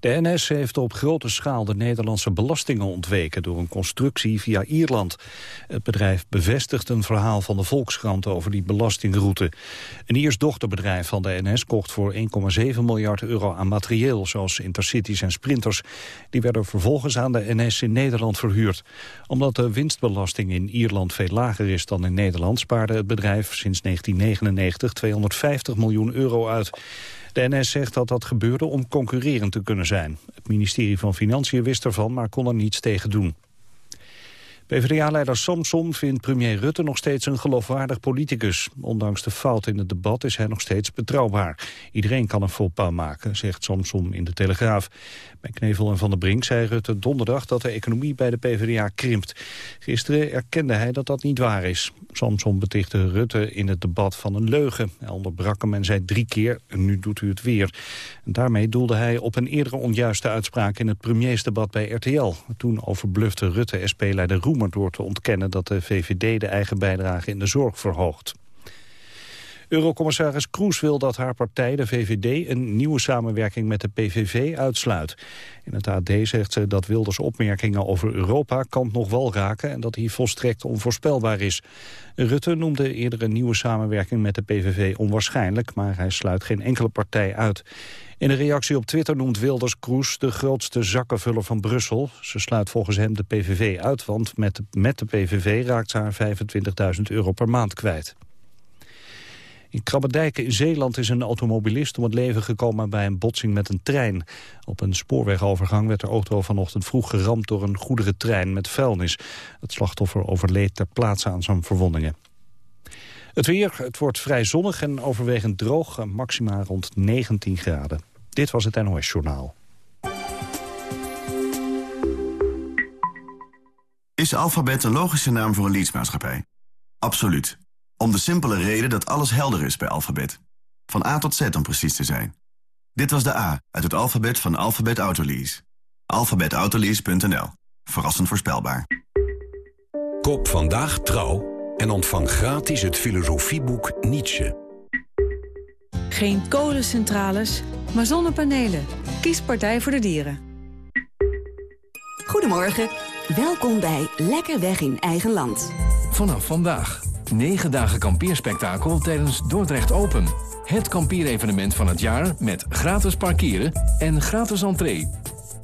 De NS heeft op grote schaal de Nederlandse belastingen ontweken door een constructie via Ierland. Het bedrijf bevestigt een verhaal van de Volkskrant over die belastingroute. Een Iers dochterbedrijf van de NS kocht voor 1,7 miljard euro aan materieel, zoals intercities en sprinters. Die werden vervolgens aan de NS in Nederland verhuurd. Omdat de winstbelasting in Ierland veel lager is dan in Nederland, spaarde het bedrijf sinds 1999 250 miljoen euro uit. De NS zegt dat dat gebeurde om concurrerend te kunnen zijn. Het ministerie van Financiën wist ervan, maar kon er niets tegen doen. PvdA-leider Samson vindt premier Rutte nog steeds een geloofwaardig politicus. Ondanks de fout in het debat is hij nog steeds betrouwbaar. Iedereen kan een pas maken, zegt Samson in de Telegraaf. Bij Knevel en Van der Brink zei Rutte donderdag dat de economie bij de PvdA krimpt. Gisteren erkende hij dat dat niet waar is. Samson betichtte Rutte in het debat van een leugen. Hij onderbrak hem en zei drie keer, nu doet u het weer. En daarmee doelde hij op een eerdere onjuiste uitspraak in het premiersdebat bij RTL. Toen overblufte Rutte SP-leider Roemer door te ontkennen dat de VVD de eigen bijdrage in de zorg verhoogt. Eurocommissaris Kroes wil dat haar partij, de VVD, een nieuwe samenwerking met de PVV uitsluit. In het AD zegt ze dat Wilders opmerkingen over Europa kant nog wel raken en dat hij volstrekt onvoorspelbaar is. Rutte noemde eerder een nieuwe samenwerking met de PVV onwaarschijnlijk, maar hij sluit geen enkele partij uit. In een reactie op Twitter noemt Wilders Kroes de grootste zakkenvuller van Brussel. Ze sluit volgens hem de PVV uit, want met met de PVV raakt ze haar 25.000 euro per maand kwijt. In Krabbedijken in Zeeland is een automobilist om het leven gekomen bij een botsing met een trein. Op een spoorwegovergang werd de auto vanochtend vroeg geramd door een goederentrein met vuilnis. Het slachtoffer overleed ter plaatse aan zijn verwondingen. Het weer, het wordt vrij zonnig en overwegend droog, maxima rond 19 graden. Dit was het NOS Journaal. Is alfabet een logische naam voor een leadsmaatschappij? Absoluut. Om de simpele reden dat alles helder is bij alfabet. Van A tot Z om precies te zijn. Dit was de A uit het alfabet van Alphabet Autolease. Alphabetautolease.nl. Verrassend voorspelbaar. Koop vandaag trouw en ontvang gratis het filosofieboek Nietzsche. Geen kolencentrales, maar zonnepanelen. Kies Partij voor de Dieren. Goedemorgen, welkom bij Lekker Weg in Eigen Land. Vanaf vandaag 9 dagen kampeerspektakel tijdens Dordrecht Open. Het kampeerevenement van het jaar met gratis parkeren en gratis entree.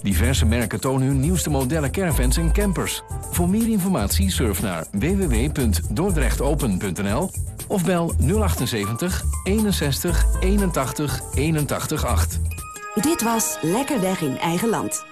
Diverse merken tonen hun nieuwste modellen caravans en campers. Voor meer informatie surf naar www.dordrechtopen.nl of bel 078 61 81 81 8. Dit was Lekker Weg in Eigen Land.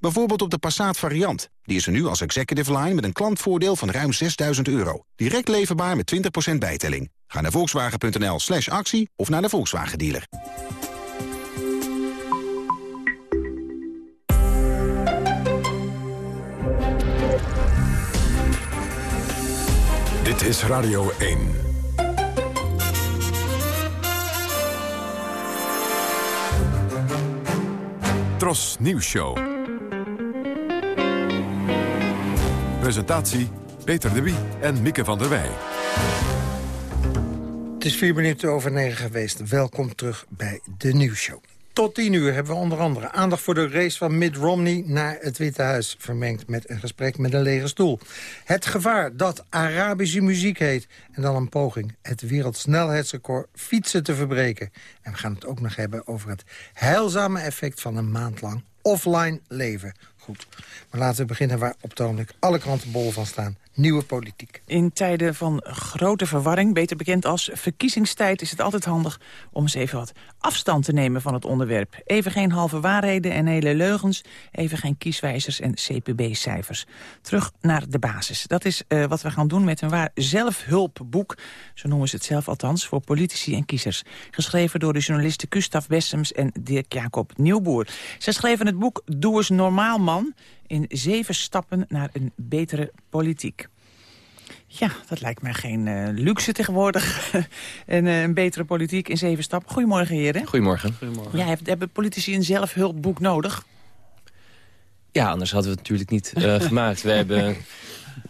Bijvoorbeeld op de Passat variant. Die is er nu als executive line met een klantvoordeel van ruim 6000 euro. Direct leverbaar met 20% bijtelling. Ga naar volkswagen.nl slash actie of naar de Volkswagen dealer. Dit is Radio 1. Tros Nieuws Show. Presentatie Peter de Wie en Mieke van der Wij. Het is vier minuten over negen geweest. Welkom terug bij de nieuwsshow. Tot tien uur hebben we onder andere aandacht voor de race van Mitt Romney naar het Witte Huis. Vermengd met een gesprek met een lege stoel. Het gevaar dat Arabische muziek heet. En dan een poging het wereldsnelheidsrecord fietsen te verbreken. En we gaan het ook nog hebben over het heilzame effect van een maand lang offline leven. Maar laten we beginnen waar op het alle kranten bol van staan nieuwe politiek. In tijden van grote verwarring, beter bekend als verkiezingstijd... is het altijd handig om eens even wat afstand te nemen van het onderwerp. Even geen halve waarheden en hele leugens. Even geen kieswijzers en CPB-cijfers. Terug naar de basis. Dat is uh, wat we gaan doen met een waar zelfhulpboek. Zo noemen ze het zelf althans, voor politici en kiezers. Geschreven door de journalisten Gustav Bessems en Dirk Jacob Nieuwboer. Zij schreven het boek Doe eens normaal man... in zeven stappen naar een betere politiek. Ja, dat lijkt mij geen uh, luxe tegenwoordig. en uh, een betere politiek in zeven stappen. Goedemorgen, heren. Goedemorgen. Goedemorgen. Ja, hebben politici een zelfhulpboek nodig? Ja, anders hadden we het natuurlijk niet uh, gemaakt. We hebben,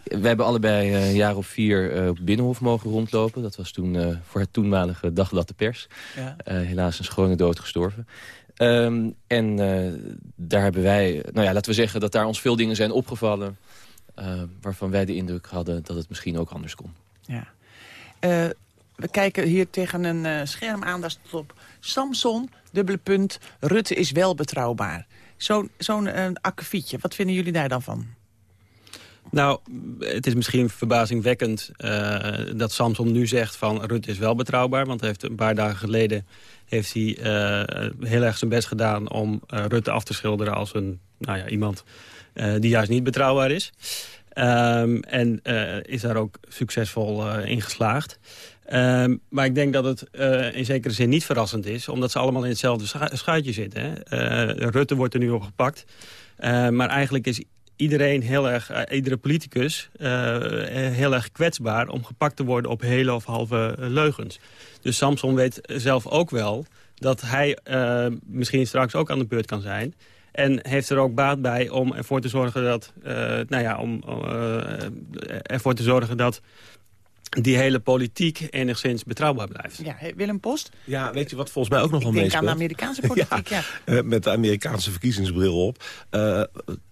we hebben allebei een jaar of vier op Binnenhof mogen rondlopen. Dat was toen voor het toenmalige Dagblad de Pers. Ja. helaas een schone dood gestorven. Um, en daar hebben wij, nou ja, laten we zeggen dat daar ons veel dingen zijn opgevallen... Uh, waarvan wij de indruk hadden dat het misschien ook anders kon. Ja. Uh, we kijken hier tegen een scherm aan, op Samson, dubbele punt, Rutte is wel betrouwbaar. Zo'n zo'n akkefietje, wat vinden jullie daar dan van? Nou, het is misschien verbazingwekkend dat Samson nu zegt van Rutte is wel betrouwbaar. Want heeft een paar dagen geleden heeft hij heel erg zijn best gedaan om Rutte af te schilderen als een, nou ja, iemand eh, die juist niet betrouwbaar is. Ehm, en eh, is daar ook succesvol in geslaagd. Ehm, maar ik denk dat het in zekere zin niet verrassend is... omdat ze allemaal in hetzelfde schuitje zitten. Hè? Rutte wordt er nu op gepakt. maar eigenlijk is iedereen heel erg, iedere politicus heel erg kwetsbaar... om gepakt te worden op hele of halve leugens. Dus Samson weet zelf ook wel dat hij misschien straks ook aan de beurt kan zijn... En heeft er ook baat bij om ervoor te zorgen dat, uh, nou ja, om, uh, ervoor te zorgen dat die hele politiek enigszins betrouwbaar blijft. Ja, Willem Post? Ja, weet je wat volgens mij ook nog wel meespeelt? Ik denk aan de Amerikaanse politiek, ja. ja. met de Amerikaanse verkiezingsbril op. Uh,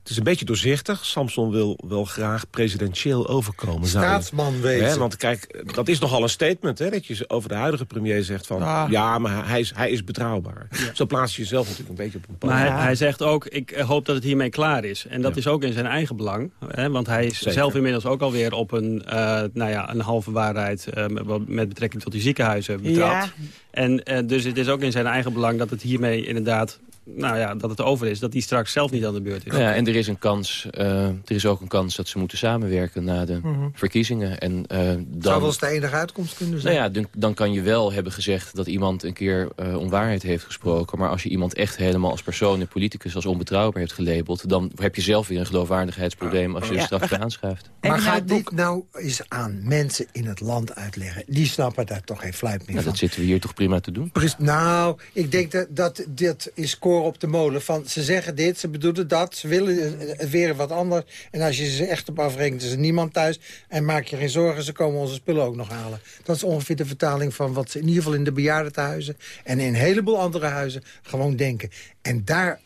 het is een beetje doorzichtig. Samson wil wel graag presidentieel overkomen. Staatsman wezen. Want kijk, dat is nogal een statement. Hè, dat je over de huidige premier zegt van... Ah. ja, maar hij is, hij is betrouwbaar. Zo plaats je jezelf natuurlijk een beetje op een Maar hij, hij, zegt ook, ik hoop dat het hiermee klaar is. En dat is ook in zijn eigen belang. Hè, want hij is zelf inmiddels ook alweer op een, uh, nou ja, een halve waarheid... Uh, met betrekking tot die ziekenhuizen betrapt. En uh, dus het is ook in zijn eigen belang dat het hiermee inderdaad nou ja, dat het over is, dat die straks zelf niet aan de beurt is. Ja, en er is, een kans, uh, er is ook een kans dat ze moeten samenwerken na de mm verkiezingen. En, uh, dan, Zou wel eens de enige uitkomst kunnen zijn? Nou ja, dan, dan kan je wel hebben gezegd dat iemand een keer uh, onwaarheid heeft gesproken. Maar als je iemand echt helemaal als persoon en politicus als onbetrouwbaar heeft gelabeld... dan heb je zelf weer een geloofwaardigheidsprobleem als je ja, er straks aanschuift. Maar ga dit nou eens aan mensen in het land uitleggen? Die snappen daar toch geen fluit meer nou, van. Dat zitten we hier toch prima te doen? Nou, ik denk dat, dat dit is op de molen. Van, ze zeggen dit, ze bedoelen dat, ze willen weer wat anders. En als je ze echt op afrekent, is er niemand thuis. En maak je geen zorgen, ze komen onze spullen ook nog halen. Dat is ongeveer de vertaling van wat ze in ieder geval in de bejaardentehuizen... en in een heleboel andere huizen gewoon denken. En daar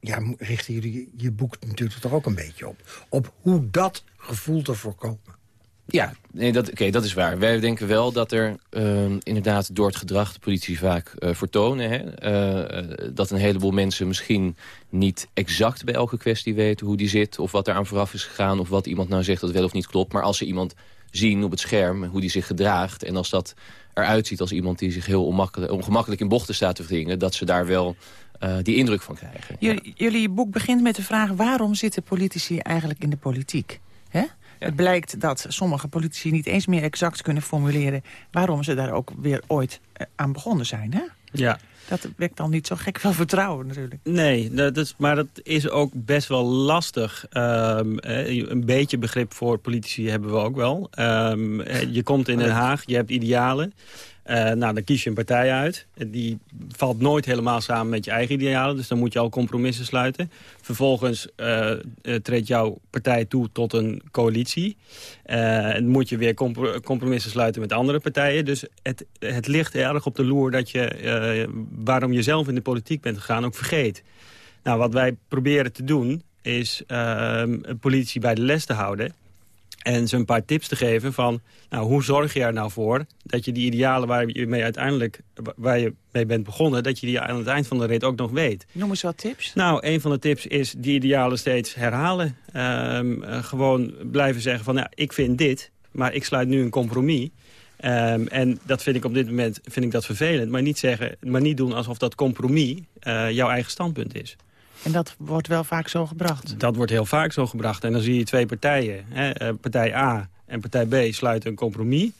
ja, richten jullie je boek natuurlijk toch ook een beetje op. Op hoe dat gevoel te voorkomen. Ja, nee, dat, oké, dat is waar. Wij denken wel dat er uh, inderdaad door het gedrag de politie vaak uh, vertonen... Hè, uh, dat een heleboel mensen misschien niet exact bij elke kwestie weten hoe die zit... of wat er aan vooraf is gegaan of wat iemand nou zegt dat wel of niet klopt. Maar als ze iemand zien op het scherm hoe die zich gedraagt... en als dat eruit ziet als iemand die zich heel ongemakkelijk in bochten staat te wringen... dat ze daar wel die indruk van krijgen. Jullie, jullie boek begint met de vraag... waarom zitten politici eigenlijk in de politiek? Hè? Het blijkt dat sommige politici niet eens meer exact kunnen formuleren... waarom ze daar ook weer ooit eh, aan begonnen zijn, hè? Ja. Dat wekt dan niet zo gek veel vertrouwen natuurlijk. Nee, dat is, maar dat is ook best wel lastig. Um, een beetje begrip voor politici hebben we ook wel. Um, je komt in Den Haag, je hebt idealen. Uh, nou, dan kies je een partij uit. Die valt nooit helemaal samen met je eigen idealen. Dus dan moet je al compromissen sluiten. Vervolgens uh, treedt jouw partij toe tot een coalitie. dan moet je weer compromissen sluiten met andere partijen. Dus het, het ligt erg op de loer dat je waarom je zelf in de politiek bent gegaan ook vergeet. Nou, wat wij proberen te doen is politici bij de les te houden En ze een paar tips te geven van, nou, hoe zorg je er nou voor... dat je die idealen waar je mee uiteindelijk waar je mee bent begonnen... dat je die aan het eind van de rit ook nog weet. Noem eens wat tips. Nou, een van de tips is die idealen steeds herhalen. Ehm, eh, gewoon blijven zeggen van, nou, ik vind dit, maar ik sluit nu een compromis... Ehm, en dat vind ik op dit moment vind ik dat vervelend. Maar niet, zeggen, maar niet doen alsof dat compromis uh, jouw eigen standpunt is. En dat wordt wel vaak zo gebracht? Dat wordt heel vaak zo gebracht. En dan zie je twee partijen. Hè, eh, partij A en partij B sluiten een compromis.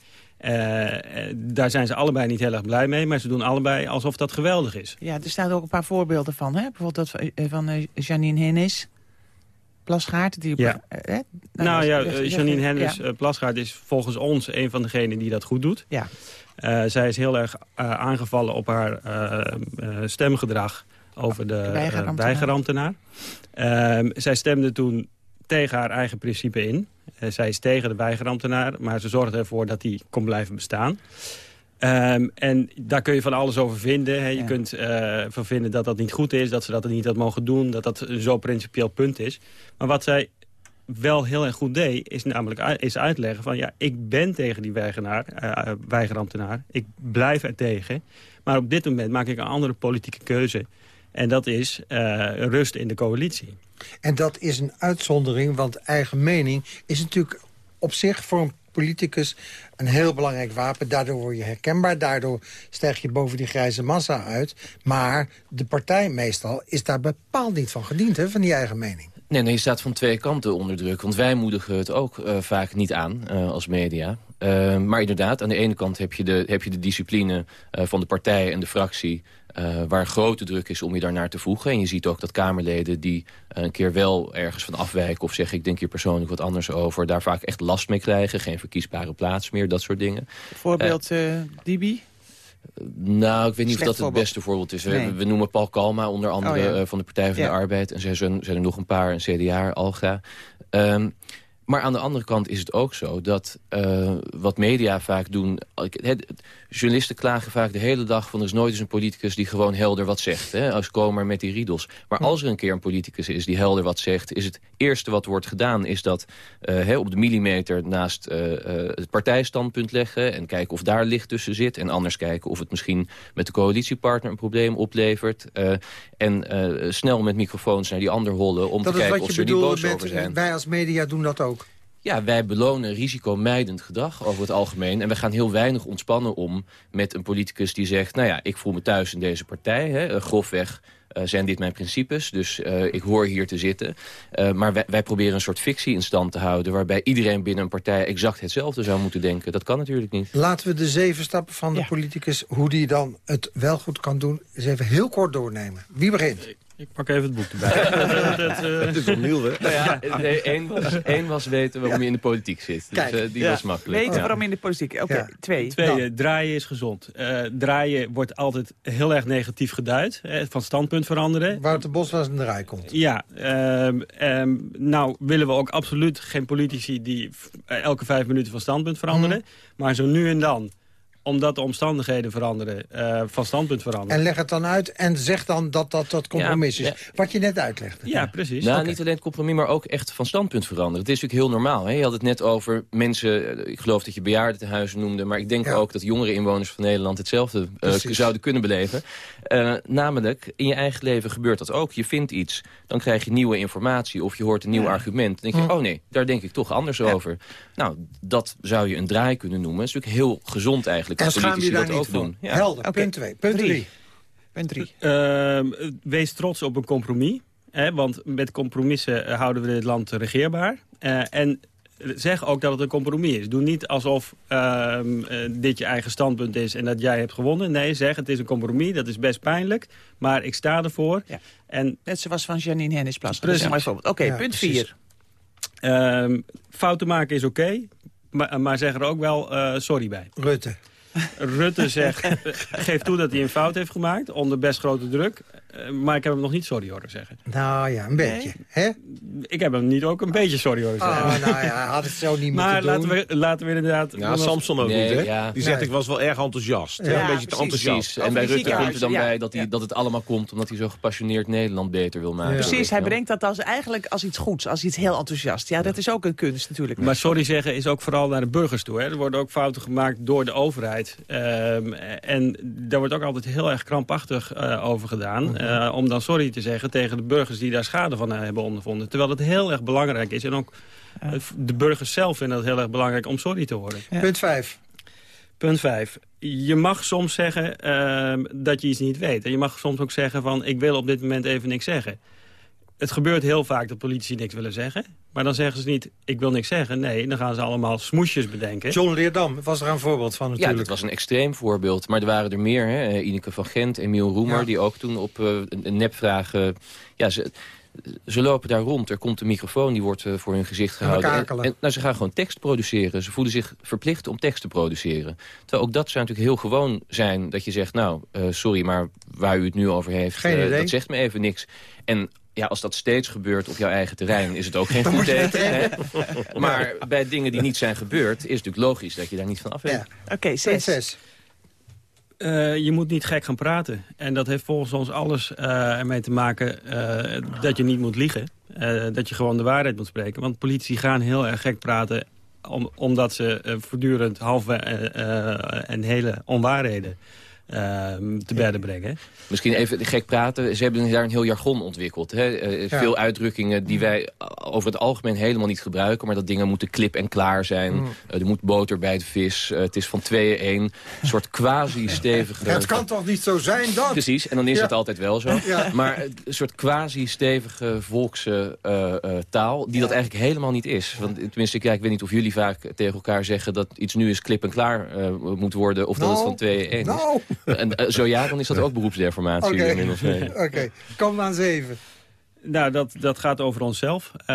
Uh, daar zijn ze allebei niet heel erg blij mee, maar ze doen allebei alsof dat geweldig is. Ja, er staan ook een paar voorbeelden van. Hè? Bijvoorbeeld dat van Janine Hennis. Plasgaard. Die ja. nou, nou ja, Janine Hennis ja. Plasgaard is volgens ons een van degenen die dat goed doet. Ja. Uh, zij is heel erg uh, aangevallen op haar stemgedrag over de, de weigerambtenaar. Ehm, zij stemde toen tegen haar eigen principe in. zij is tegen de weigerambtenaar, maar ze zorgde ervoor dat die kon blijven bestaan. Um, en daar kun je van alles over vinden. Hè. Je kunt uh, van vinden dat dat niet goed is, dat ze dat niet had mogen doen... dat dat een zo principieel punt is. Maar wat zij wel heel erg goed deed, is namelijk is uitleggen van... ja, ik ben tegen die weigenaar, uh, weigerambtenaar, ik blijf er tegen... maar op dit moment maak ik een andere politieke keuze. En dat is uh, rust in de coalitie. En dat is een uitzondering, want eigen mening is natuurlijk op zich voor een politicus een heel belangrijk wapen. Daardoor word je herkenbaar, daardoor stijg je boven die grijze massa uit. Maar de partij meestal is daar bepaald niet van gediend, hè, van die eigen mening. Nee, nee, je staat van twee kanten onder druk. Want wij moedigen het ook uh, vaak niet aan uh, als media. Uh, maar inderdaad, aan de ene kant heb je de, heb je de discipline van de partij en de fractie... Waar grote druk is om je daarnaar te voegen. En je ziet ook dat Kamerleden die een keer wel ergens van afwijken... of zeggen ik denk hier persoonlijk wat anders over... daar vaak echt last mee krijgen. Geen verkiesbare plaats meer, dat soort dingen. Voorbeeld Dibi? Nou, ik weet niet Slecht of dat het beste voorbeeld is. Nee. We, noemen Paul Kalma onder andere oh, ja. van de Partij van ja. de Arbeid. En zijn, zijn er nog een paar, een CDA, Alga. Um, maar aan de andere kant is het ook zo dat uh, wat media vaak doen... Het, journalisten klagen vaak de hele dag van... er is nooit eens een politicus die gewoon helder wat zegt. Hè, als komen met die riedels. Maar als er een keer een politicus is die helder wat zegt... is het eerste wat wordt gedaan is dat uh, op de millimeter naast uh, het partijstandpunt leggen... en kijken of daar licht tussen zit. En anders kijken of het misschien met de coalitiepartner een probleem oplevert. en snel met microfoons naar die ander hollen om dat te kijken of ze er niet boos over zijn. Wij als media doen dat ook. Ja, wij belonen risicomijdend gedrag over het algemeen. En we gaan heel weinig ontspannen om met een politicus die zegt... nou ja, ik voel me thuis in deze partij. Hè, grofweg uh, zijn dit mijn principes, dus uh, ik hoor hier te zitten. Uh, maar wij, wij, proberen een soort fictie in stand te houden... waarbij iedereen binnen een partij exact hetzelfde zou moeten denken. Dat kan natuurlijk niet. Laten we de zeven stappen van de ja. politicus... hoe die dan het wel goed kan doen, eens even heel kort doornemen. Wie begint? Ik pak even het boek erbij. dat, uh... Het is opnieuw, hè? Nou ja, nee, één, was, één was weten waarom je in de politiek zit. Dus uh, die ja. was makkelijk. Weten waarom je in de politiek... Oké, okay, twee. Twee, draaien is gezond. Uh, draaien wordt altijd heel erg negatief geduid. van standpunt veranderen. Wouter Bos was een draai komt. Ja. Um, um, nou willen we ook absoluut geen politici die elke vijf minuten van standpunt veranderen. Mm. Maar zo nu en dan omdat de omstandigheden veranderen, uh, van standpunt veranderen. En leg het dan uit en zeg dan dat dat dat compromis ja, is. Ja. Wat je net uitlegde. Ja, precies. Nou, okay. niet alleen het compromis, maar ook echt van standpunt veranderen. Het is natuurlijk heel normaal. Hè? Je had het net over mensen, eh, ik geloof dat je bejaardentehuizen noemde... maar ik denk ja. ook dat jongere inwoners van Nederland hetzelfde uh, zouden kunnen beleven. Uh, namelijk, in je eigen leven gebeurt dat ook. Je vindt iets, dan krijg je nieuwe informatie of je hoort een nieuw argument. Dan denk je, oh nee, daar denk ik toch anders over. Nou, dat zou je een draai kunnen noemen. Dat is natuurlijk heel gezond eigenlijk en schaam je daar niet doen. Ja. Helder, okay. punt 2. Punt 3. Punt 3. Uh, wees trots op een compromis. Hè, want met compromissen houden we dit land regeerbaar. Uh, en zeg ook dat het een compromis is. Doe niet alsof uh, dit je eigen standpunt is en dat jij hebt gewonnen. Nee, zeg het is een compromis, dat is best pijnlijk. Maar ik sta ervoor. Ja. En, Net zoals van Janine Hennis-Plas. Oké, okay, ja, punt 4. Ehm, fouten maken is oké. Okay, maar, maar zeg er ook wel uh, sorry bij. Rutte. Rutte zegt, geeft toe dat hij een fout heeft gemaakt onder best grote druk. Eh, maar ik heb hem nog niet sorry horen zeggen. Nou ja, een beetje. Hè? Ik heb hem niet ook een beetje sorry horen zeggen. Oh, nou ja, hij had het zo niet maar moeten doen. laten we, laten we inderdaad... Ja, Samson ook Nee, niet, hè? ja. Die zegt, Nee. ik was wel erg enthousiast. hè? Ja, een beetje te precies, enthousiast. precies. En bij Rutte komt er dan ja. bij dat, hij, dat het allemaal komt... omdat hij zo gepassioneerd Nederland beter wil maken. Precies, hij brengt dat als, eigenlijk als iets goeds, als iets heel enthousiast. Ja, dat is ook een kunst natuurlijk. Maar sorry zeggen is ook vooral naar de burgers toe. Hè. Er worden ook fouten gemaakt door de overheid. Ehm, en daar wordt ook altijd heel erg krampachtig eh, over gedaan. Eh, om dan sorry te zeggen tegen de burgers die daar schade van hebben ondervonden. Terwijl het heel erg belangrijk is. En ook de burgers zelf vinden het heel erg belangrijk om sorry te horen. Punt 5. Punt 5. Je mag soms zeggen ehm, dat je iets niet weet. En je mag soms ook zeggen van ik wil op dit moment even niks zeggen. Het gebeurt heel vaak dat politici niks willen zeggen. Maar dan zeggen ze niet, ik wil niks zeggen. Nee, dan gaan ze allemaal smoesjes bedenken. John Leerdam was er een voorbeeld van Ja, natuurlijk. dit was een extreem voorbeeld. Maar er waren er meer. Hè? Eh, Ineke van Gent, Emiel Roemer, Ja. die ook toen op eh, nepvraag... eh, ja, ze, ze lopen daar rond. Er komt een microfoon, die wordt eh, voor hun gezicht En gehouden. kakelen. en, nou, ze gaan gewoon tekst produceren. Ze voelen zich verplicht om tekst te produceren. Terwijl ook dat zou natuurlijk heel gewoon zijn. Dat je zegt, nou, eh, sorry, maar waar u het nu over heeft... Dat zegt me even niks. En ja, als dat steeds gebeurt op jouw eigen terrein... is het ook geen goed teken. hè? Maar bij dingen die niet zijn gebeurd... is het natuurlijk logisch dat je daar niet van af weet. Ja. Oké, zes. 6. Eh, je moet niet gek gaan praten. En dat heeft volgens ons alles eh, ermee te maken eh, dat je niet moet liegen. Eh, dat je gewoon de waarheid moet spreken. Want politici gaan heel erg gek praten... Om, omdat ze voortdurend halve en hele onwaarheden te bedden brengen. Misschien even gek praten. Ze hebben daar een heel jargon ontwikkeld. Hè? Eh, Ja. Veel uitdrukkingen die wij over het algemeen helemaal niet gebruiken. Maar dat dingen moeten klip en klaar zijn. Mm. Eh, er moet boter bij de vis. Eh, het is van tweeën één. Een soort quasi-stevige... Het kan toch niet zo zijn dat? Precies, en dan is Ja. het altijd wel zo. Ja. Maar een soort quasi-stevige volkse eh, eh, taal... die dat eigenlijk helemaal niet is. Want tenminste, kijk, ik weet niet of jullie vaak tegen elkaar zeggen... dat iets nu eens klip en klaar eh, moet worden... of dat het Nou, van tweeën één nou. is. En eh, zo ja, dan is dat ook beroepsdeformatie Oké, inmiddels. nee. Oké. kom aan 7. Nou, dat, dat gaat over onszelf. Eh,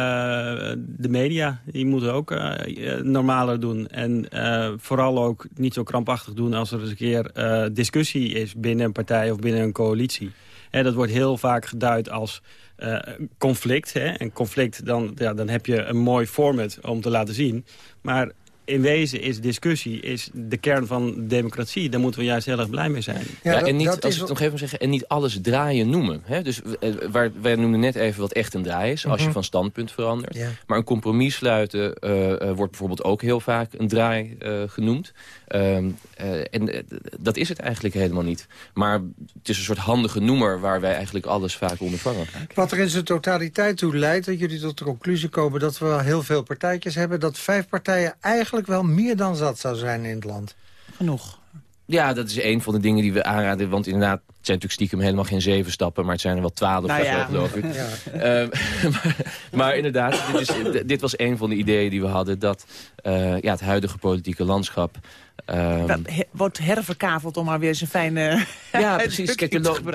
de media, die moeten ook eh, normaler doen. En eh, vooral ook niet zo krampachtig doen als er eens een keer eh, discussie is binnen een partij of binnen een coalitie. Hè, dat wordt heel vaak geduid als eh, conflict. Hè? En conflict, dan, ja, dan heb je een mooi format om te laten zien. Maar in wezen is discussie is de kern van democratie. Daar moeten we juist heel erg blij mee zijn. Ja, en niet, als ik het nog even zeggen, en niet alles draaien noemen. Hè? Dus eh, waar, wij noemden net even wat echt een draai is, als je Mhm. van standpunt verandert. Ja. Maar een compromis sluiten eh, eh, wordt bijvoorbeeld ook heel vaak een draai eh, genoemd. Ehm, eh, en dat is het eigenlijk helemaal niet. Maar het is een soort handige noemer waar wij eigenlijk alles vaak onder vangen. Wat er in zijn totaliteit toe leidt, dat jullie tot de conclusie komen... dat we wel heel veel partijtjes hebben... dat vijf partijen eigenlijk wel meer dan zat zou zijn in het land. Genoeg. Ja, dat is een van de dingen die we aanraden. Want inderdaad, het zijn natuurlijk stiekem helemaal geen zeven stappen... maar het zijn er wel twaalf Nou ja. geloof ik. Ja. Ehm, maar, maar inderdaad, dit, is, dit was een van de ideeën die we hadden... dat eh, ja, het huidige politieke landschap... ehm, Dat he- wordt herverkaveld om maar weer een fijne... ja, precies. Kijk,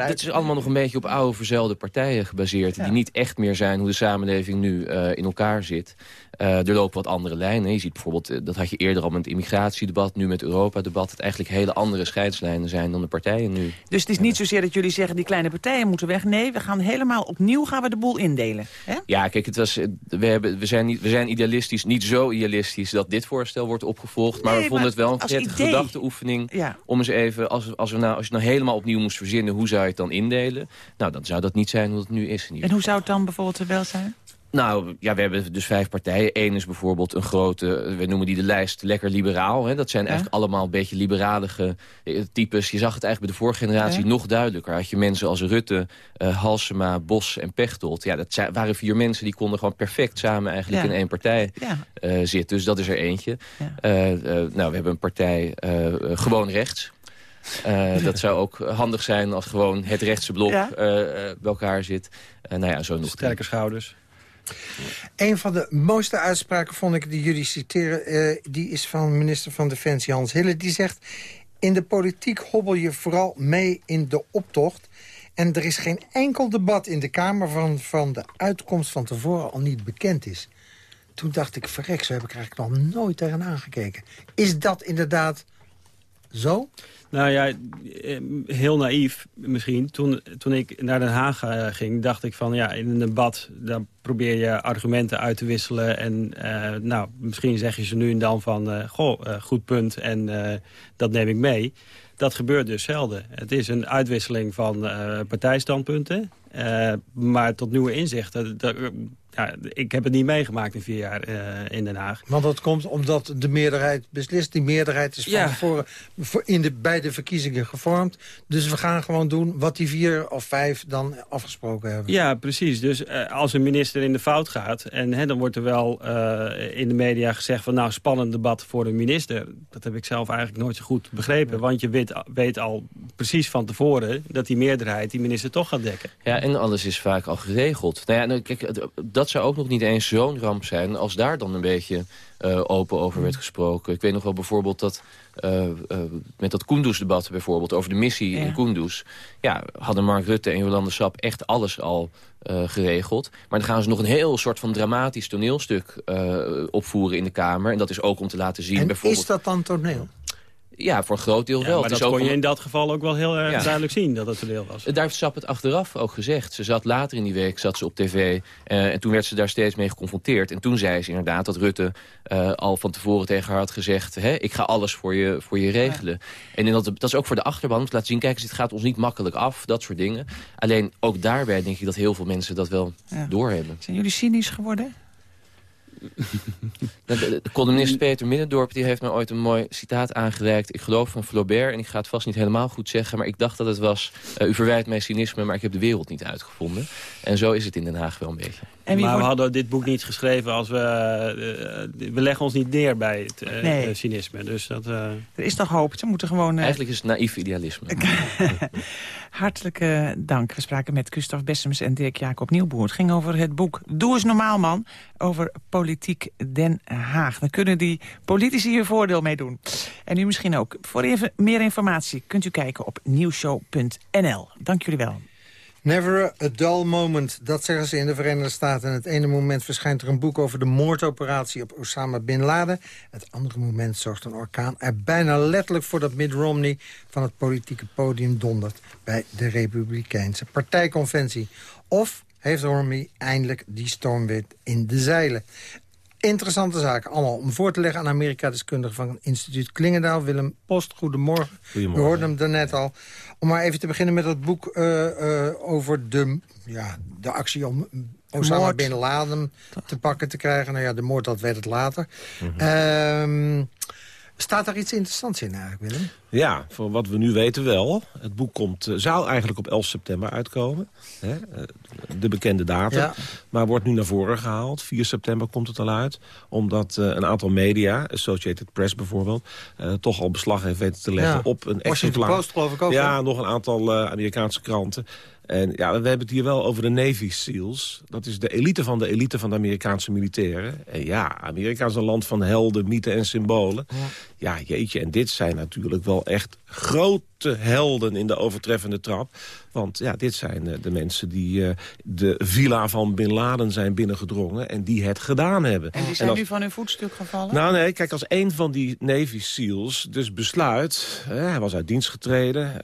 dit is allemaal nog een beetje op oude verzuilde partijen gebaseerd... die niet echt meer zijn hoe de samenleving nu eh, in elkaar zit. Eh, er lopen wat andere lijnen. Je ziet bijvoorbeeld, eh, dat had je eerder al met het immigratiedebat... nu met het Europa-debat, het eigenlijk hele andere scheidslijnen zijn... dan de partijen nu. Dus het is niet zozeer dat jullie zeggen die kleine partijen moeten weg. Nee, we gaan helemaal opnieuw gaan we de boel indelen. Hè? Ja, kijk, het was, we, hebben, we, zijn niet, we zijn idealistisch, niet zo idealistisch dat dit voorstel wordt opgevolgd. Maar Nee, we vonden maar het wel een idee. gedachteoefening. Ja. Om eens even, als, als, we nou, als je het nou helemaal opnieuw moest verzinnen, hoe zou je het dan indelen? Nou, dan zou dat niet zijn hoe het nu is. En hoe zou het dan bijvoorbeeld wel zijn? Nou, ja, we hebben dus vijf partijen. Eén is bijvoorbeeld een grote, we noemen die de lijst lekker liberaal. Hè? Dat zijn Ja. eigenlijk allemaal een beetje liberalige eh, types. Je zag het eigenlijk bij de vorige generatie Ja. nog duidelijker. Had je mensen als Rutte, eh, Halsema, Bos en Pechtold. Ja, dat zijn- waren vier mensen die konden gewoon perfect samen eigenlijk Ja. in één partij Ja. eh, zitten. Dus dat is er eentje. Ja. Eh, eh, nou, we hebben een partij gewoon rechts. Eh, dat zou ook handig zijn als gewoon het rechtse blok Ja. eh, eh, bij elkaar zit. Eh, nou ja, zo nog. Sterke schouders. Een van de mooiste uitspraken vond ik die jullie citeren... eh, die is van minister van Defensie Hans Hille. Die zegt, in de politiek hobbel je vooral mee in de optocht... en er is geen enkel debat in de Kamer... van, van de uitkomst van tevoren al niet bekend is. Toen dacht ik, verrek, zo heb ik eigenlijk nog nooit tegen aangekeken. Is dat inderdaad Zo? Nou ja, eh, heel naïef misschien. Toen, toen ik naar Den Haag eh, ging, dacht ik van... ja, in een debat daar probeer je argumenten uit te wisselen. En uh, nou, misschien zeg je ze nu en dan van... Goh, goed punt en dat neem ik mee. Dat gebeurt dus zelden. Het is een uitwisseling van partijstandpunten. maar tot nieuwe inzichten ja, ik heb het niet meegemaakt in vier jaar uh, in Den Haag. Want dat komt omdat de meerderheid beslist. Die meerderheid is van ja. tevoren voor in de, bij de verkiezingen gevormd. Dus we gaan gewoon doen wat die vier of vijf dan afgesproken hebben. Ja, precies. Dus uh, als een minister in de fout gaat... en hè, dan wordt er wel uh, in de media gezegd van... nou, spannend debat voor de minister. Dat heb ik zelf eigenlijk nooit zo goed begrepen. Want je weet, weet al precies van tevoren... dat die meerderheid die minister toch gaat dekken. Ja, en alles is vaak al geregeld. Nou ja, nou, kijk, dat dat zou ook nog niet eens zo'n ramp zijn... als daar dan een beetje uh, open over werd gesproken. Ik weet nog wel bijvoorbeeld dat... Uh, uh, met dat Kunduz-debat bijvoorbeeld, over de missie in Kunduz... ja, hadden Mark Rutte en Jolande Sap echt alles al geregeld. Maar dan gaan ze nog een heel soort van dramatisch toneelstuk opvoeren in de Kamer. En dat is ook om te laten zien... En bijvoorbeeld... is dat dan toneel? Ja, voor een groot deel wel. Maar dat kon je in dat geval ook wel heel erg duidelijk zien dat het een deel was. Daar heeft Sap het achteraf ook gezegd. Ze zat later in die week zat ze op tv uh, en toen werd ze daar steeds mee geconfronteerd. En toen zei ze inderdaad dat Rutte uh, al van tevoren tegen haar had gezegd... Hè, ik ga alles voor je, voor je regelen. En dat, dat is ook voor de achterban om te laten zien... kijk eens, dit gaat ons niet makkelijk af, dat soort dingen. Alleen ook daarbij denk ik dat heel veel mensen dat wel doorhebben. Zijn jullie cynisch geworden? De, columnist Peter Middendorp die heeft me ooit een mooi citaat aangereikt. Ik geloof van Flaubert, en ik ga het vast niet helemaal goed zeggen... maar ik dacht dat het was, uh, u verwijt mij cynisme... maar ik heb de wereld niet uitgevonden. En zo is het in Den Haag wel een beetje. En maar we hadden dit boek niet geschreven als we... Uh, we leggen ons niet neer bij het uh, nee. cynisme. Dus dat, Er is toch hoop. Ze moeten gewoon... Eigenlijk is het naïef idealisme. Hartelijk dank. We spraken met Gustav Bessems en Dirk Jacob Nieuwboer. Het ging over het boek Doe eens normaal, man. Over politiek Den Haag. Dan kunnen die politici hier voordeel mee doen. En u misschien ook. Voor even meer informatie kunt u kijken op nieuwshow.nl. Dank jullie wel. Never a dull moment, dat zeggen ze in de Verenigde Staten. En het ene moment verschijnt er een boek over de moordoperatie op Osama Bin Laden. Het andere moment zorgt een orkaan er bijna letterlijk voor dat Mitt Romney... van het politieke podium dondert bij de Republikeinse partijconventie. Of heeft Romney eindelijk die stormwind in de zeilen. Interessante zaken, allemaal om voor te leggen aan Amerika-deskundige van instituut Klingendaal. Willem Post, goedemorgen. goedemorgen. We hoorden hem daarnet al. Om maar even te beginnen met het boek uh, uh, over de, ja, de actie om Osama moord. Bin Laden te pakken te krijgen. Nou ja, de moord, dat werd het later. Mm -hmm. Staat daar iets interessants in eigenlijk, Willem? Ja, voor wat we nu weten wel. Het boek komt, zou eigenlijk op 11 september uitkomen. Hè? De bekende datum. Ja. Maar wordt nu naar voren gehaald. 4 september komt het al uit. Omdat uh, een aantal media, Associated Press bijvoorbeeld... Uh, toch al beslag heeft weten te leggen ja. op een exemplaar. Post geloof ik ook. Ja, nog een aantal uh, Amerikaanse kranten. En ja, we hebben het hier wel over de Navy SEALs. Dat is de elite van de elite van de Amerikaanse militairen. En ja, Amerika is een land van helden, mythen en symbolen. Ja. jeetje, en dit zijn natuurlijk wel echt grote helden in de overtreffende trap. Want ja, dit zijn uh, de mensen die uh, de villa van Bin Laden zijn binnengedrongen... en die het gedaan hebben. En die zijn en als... nu van hun voetstuk gevallen? Nou nee, kijk, als een van die Navy SEALs dus besluit... Uh, hij was uit dienst getreden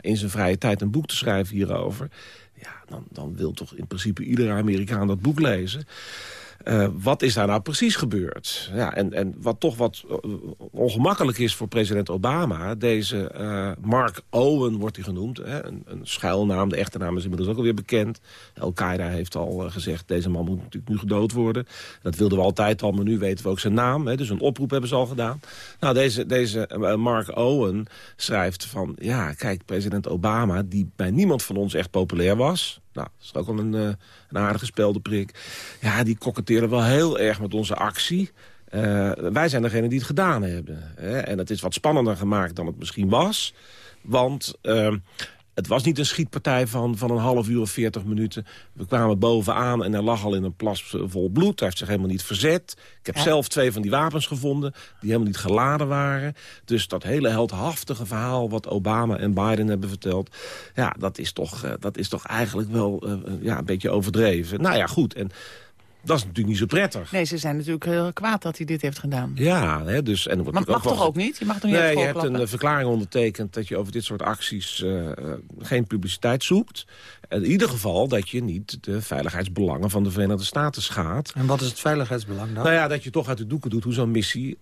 in zijn vrije tijd een boek te schrijven hierover... ja, dan, dan wil toch in principe iedere Amerikaan dat boek lezen... Uh, wat is daar nou precies gebeurd? Ja, en, en wat toch wat uh, ongemakkelijk is voor president Obama... deze uh, Mark Owen wordt hij genoemd, hè, een, een, schuilnaam. De echte naam is inmiddels ook alweer bekend. Al-Qaeda heeft al gezegd, deze man moet natuurlijk nu gedood worden. Dat wilden we altijd al, maar nu weten we ook zijn naam. Hè, dus een oproep hebben ze al gedaan. Nou, deze, deze Mark Owen schrijft van... ja, kijk, president Obama, die bij niemand van ons echt populair was... Nou, dat is ook wel een, een aardige speldenprik. Ja, die koketteren wel heel erg met onze actie. Uh, wij zijn degene die het gedaan hebben. Hè? En het is wat spannender gemaakt dan het misschien was. Want uh, het was niet een schietpartij van, van een half uur of veertig minuten. We kwamen bovenaan en hij lag al in een plas vol bloed. Hij heeft zich helemaal niet verzet. Ik heb ja. zelf twee van die wapens gevonden die helemaal niet geladen waren. Dus dat hele heldhaftige verhaal wat Obama en Biden hebben verteld... ja, dat is toch, uh, dat is toch eigenlijk wel uh, ja, een beetje overdreven. Nou ja, goed. En Dat is natuurlijk niet zo prettig. Nee, ze zijn natuurlijk heel kwaad dat hij dit heeft gedaan. Ja, hè, dus... En wordt Maar mag ook toch wel ook niet? Je mag toch niet Nee, je hebt een eh, verklaring ondertekend dat je over dit soort acties eh, eh, geen publiciteit zoekt. In ieder geval dat je niet de veiligheidsbelangen van de Verenigde Staten schaadt. En wat is het veiligheidsbelang dan? Nou ja, dat je toch uit de doeken doet hoe zo'n missie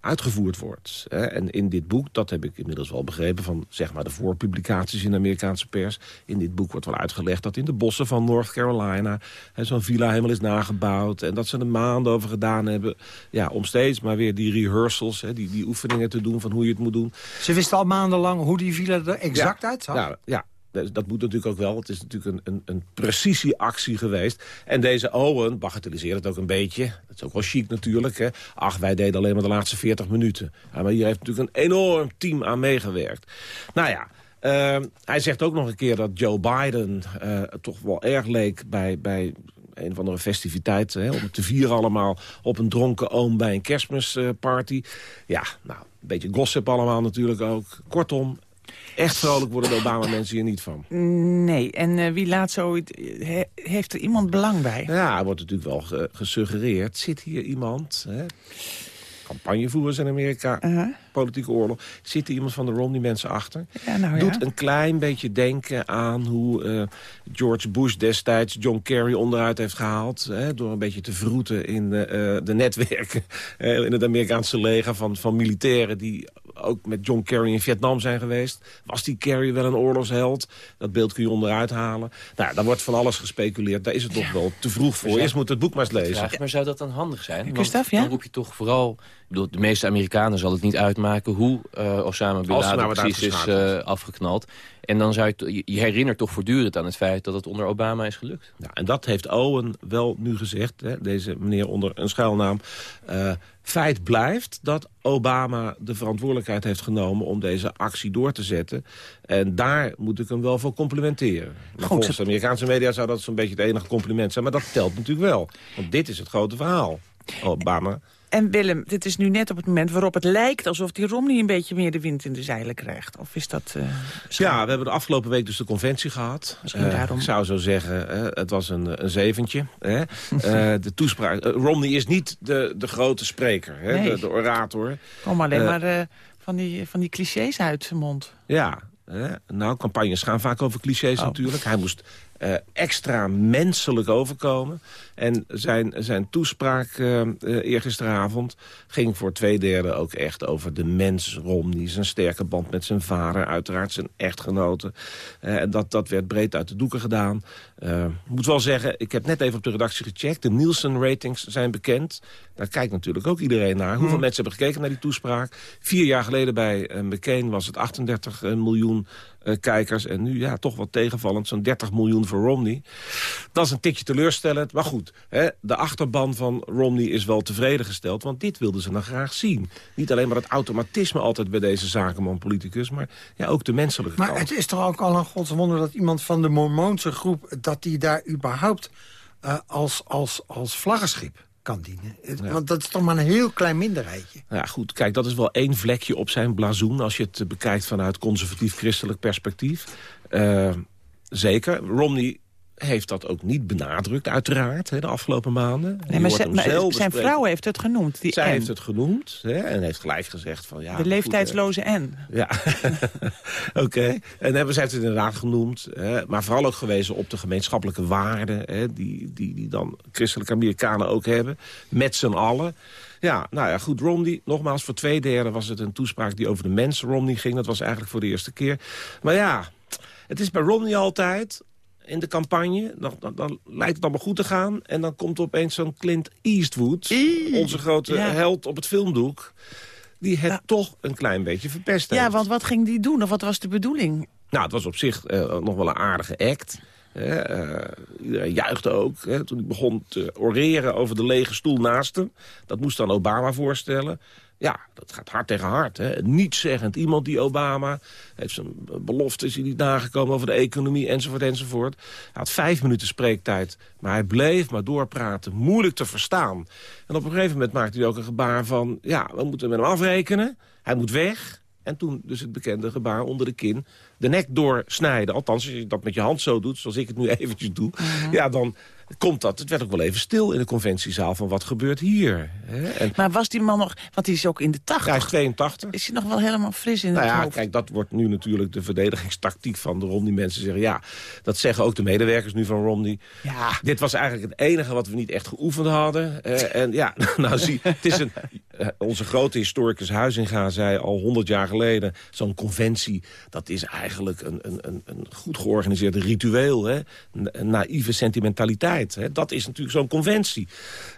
uitgevoerd wordt. Hè. En in dit boek, dat heb ik inmiddels wel begrepen... van zeg maar de voorpublicaties in de Amerikaanse pers... in dit boek wordt wel uitgelegd dat in de bossen van North Carolina... zo'n villa helemaal is nagebouwd... en dat ze er maanden over gedaan hebben... Ja, om steeds maar weer die rehearsals, hè, die, die oefeningen te doen... van hoe je het moet doen. Ze wisten al maandenlang hoe die villa er exact Ja, uitzag? Ja, ja. Dat moet natuurlijk ook wel. Het is natuurlijk een, een, een precisieactie geweest. En deze Owen bagatelliseert het ook een beetje. Dat is ook wel chic natuurlijk. Hè. Ach, wij deden alleen maar de laatste 40 minuten. Maar hier heeft natuurlijk een enorm team aan meegewerkt. Nou ja, eh, hij zegt ook nog een keer dat Joe Biden eh, toch wel erg leek bij... bij een of andere festiviteit, hè, om te vieren allemaal... op een dronken oom bij een kerstmisparty. ja, nou, een beetje gossip allemaal natuurlijk ook. Kortom, echt vrolijk worden de Obama-mensen hier niet van. Nee, en eh, wie laat zoiets... he- heeft er iemand belang bij? Ja, er wordt natuurlijk wel ge- gesuggereerd. Zit hier iemand, hè? campagnevoerders in Amerika, politieke oorlog. Zit er iemand van de Romney-mensen achter? Ja, nou ja. Doet een klein beetje denken aan hoe eh, George Bush destijds John Kerry onderuit heeft gehaald. Hè, door een beetje te vroeten in eh, eh, de netwerken eh, in het Amerikaanse leger van, van militairen die ook met John Kerry in Vietnam zijn geweest. Was die Kerry wel een oorlogsheld? Dat beeld kun je onderuit halen. Nou, daar wordt van alles gespeculeerd. Daar is het nog wel te vroeg voor. zou- Eerst moet het boek maar eens lezen. Vraag, maar zou dat dan handig zijn? Want Christophe, ja? Dan roep je toch vooral... Bedoel, de meeste Amerikanen zal het niet uitmaken hoe eh, Osama Bin Als Laden nou precies is eh, afgeknald. En dan zou je, je herinnert toch voortdurend aan het feit dat het onder Obama is gelukt. Ja, en dat heeft Owen wel nu gezegd, hè, deze meneer onder een schuilnaam. Eh, feit blijft dat Obama de verantwoordelijkheid heeft genomen... om deze actie door te zetten. En daar moet ik hem wel voor complimenteren. Maar volgens de Amerikaanse media zou dat zo'n beetje het enige compliment zijn. Maar dat telt natuurlijk wel. Want dit is het grote verhaal. Obama. En Willem, dit is nu net op het moment waarop het lijkt... alsof die Romney een beetje meer de wind in de zeilen krijgt. Of is dat... eh, Ja, we hebben de afgelopen week dus de conventie gehad. Misschien Eh, daarom. Ik zou zo zeggen, eh, het was een, een zeventje. Hè? De toespraak. Romney is niet de, de grote spreker, hè? Nee. De, de orator. Kom alleen maar van, die, van die clichés uit zijn mond. Ja, nou, campagnes gaan vaak over clichés Oh. natuurlijk. Hij moest eh, extra menselijk overkomen. En zijn, zijn toespraak eh, eergisteravond ging voor twee derde ook echt over de mens Romney. Zijn sterke band met zijn vader, uiteraard zijn echtgenoten. En dat, dat werd breed uit de doeken gedaan. Ik moet wel zeggen, ik heb net even op de redactie gecheckt. De Nielsen-ratings zijn bekend. Daar kijkt natuurlijk ook iedereen naar. Hoeveel mensen hebben gekeken naar die toespraak? Vier jaar geleden bij McCain was het 38 miljoen kijkers. En nu ja, toch wat tegenvallend, zo'n 30 miljoen voor Romney. Dat is een tikje teleurstellend. Maar goed, hè, de achterban van Romney is wel tevreden gesteld. Want dit wilden ze dan graag zien. Niet alleen maar het automatisme altijd bij deze zakenman-politicus... maar ja, ook de menselijke Maar kant. het is toch ook al een godswonder dat iemand van de Mormoonse groep... dat die daar überhaupt eh, als, als, als vlaggenschip kan dienen. Want dat is toch maar een heel klein minderheidje. Nou ja, goed, kijk, dat is wel één vlekje op zijn blazoen... als je het bekijkt vanuit conservatief-christelijk perspectief. Eh, zeker. Romney heeft dat ook niet benadrukt, uiteraard, hè, de afgelopen maanden. Nee, maar ze- zijn vrouw heeft het genoemd, die Zij N. heeft het genoemd hè, en heeft gelijk gezegd van... ja. de goed, leeftijdsloze N. Ja, oké. En hebben zij heeft het inderdaad genoemd. Hè, maar vooral ook gewezen op de gemeenschappelijke waarden... Hè, die, die, die dan christelijke Amerikanen ook hebben. Met z'n allen. Ja, nou ja, goed, Romney, nogmaals, voor twee derde was het een toespraak die over de mens Romney ging. Dat was eigenlijk voor de eerste keer. Maar ja, het is bij Romney altijd in de campagne. Dan, dan, dan lijkt het allemaal goed te gaan. En dan komt opeens zo'n Clint Eastwood, onze grote ja. held op het filmdoek... die het toch een klein beetje verpest heeft. Ja, want wat ging die doen? Of wat was de bedoeling? Nou, het was op zich eh, nog wel een aardige act. Eh, iedereen juichte ook. Hè, toen hij begon te oreren over de lege stoel naast hem. Dat moest dan Obama voorstellen. Ja, dat gaat hard tegen hard. Hè. Nietszeggend iemand die Obama... heeft zijn beloftes niet nagekomen over de economie enzovoort enzovoort. Hij had vijf minuten spreektijd, maar hij bleef maar doorpraten. Moeilijk te verstaan. En op een gegeven moment maakte hij ook een gebaar van... ja, we moeten met hem afrekenen. Hij moet weg. En toen dus het bekende gebaar onder de kin de nek doorsnijden. Althans, als je dat met je hand zo doet, zoals ik het nu eventjes doe... ja, dan komt dat. Het werd ook wel even stil in de conventiezaal van wat gebeurt hier. Hè? En, Maar was die man nog... Want die is ook in de 80. hij is 82. Is hij nog wel helemaal fris in Nou het ja, hoofd? kijk, dat wordt nu natuurlijk de verdedigingstactiek van de Romney. Mensen zeggen, ja, dat zeggen ook de medewerkers nu van Romney. Ja. Dit was eigenlijk het enige wat we niet echt geoefend hadden. En ja, nou zie, het is een, onze grote historicus Huizinga zei al honderd jaar geleden... zo'n conventie, dat is eigenlijk een, een, een, goed georganiseerd ritueel. Hè? Naïeve sentimentaliteit. Hè? Dat is natuurlijk zo'n conventie.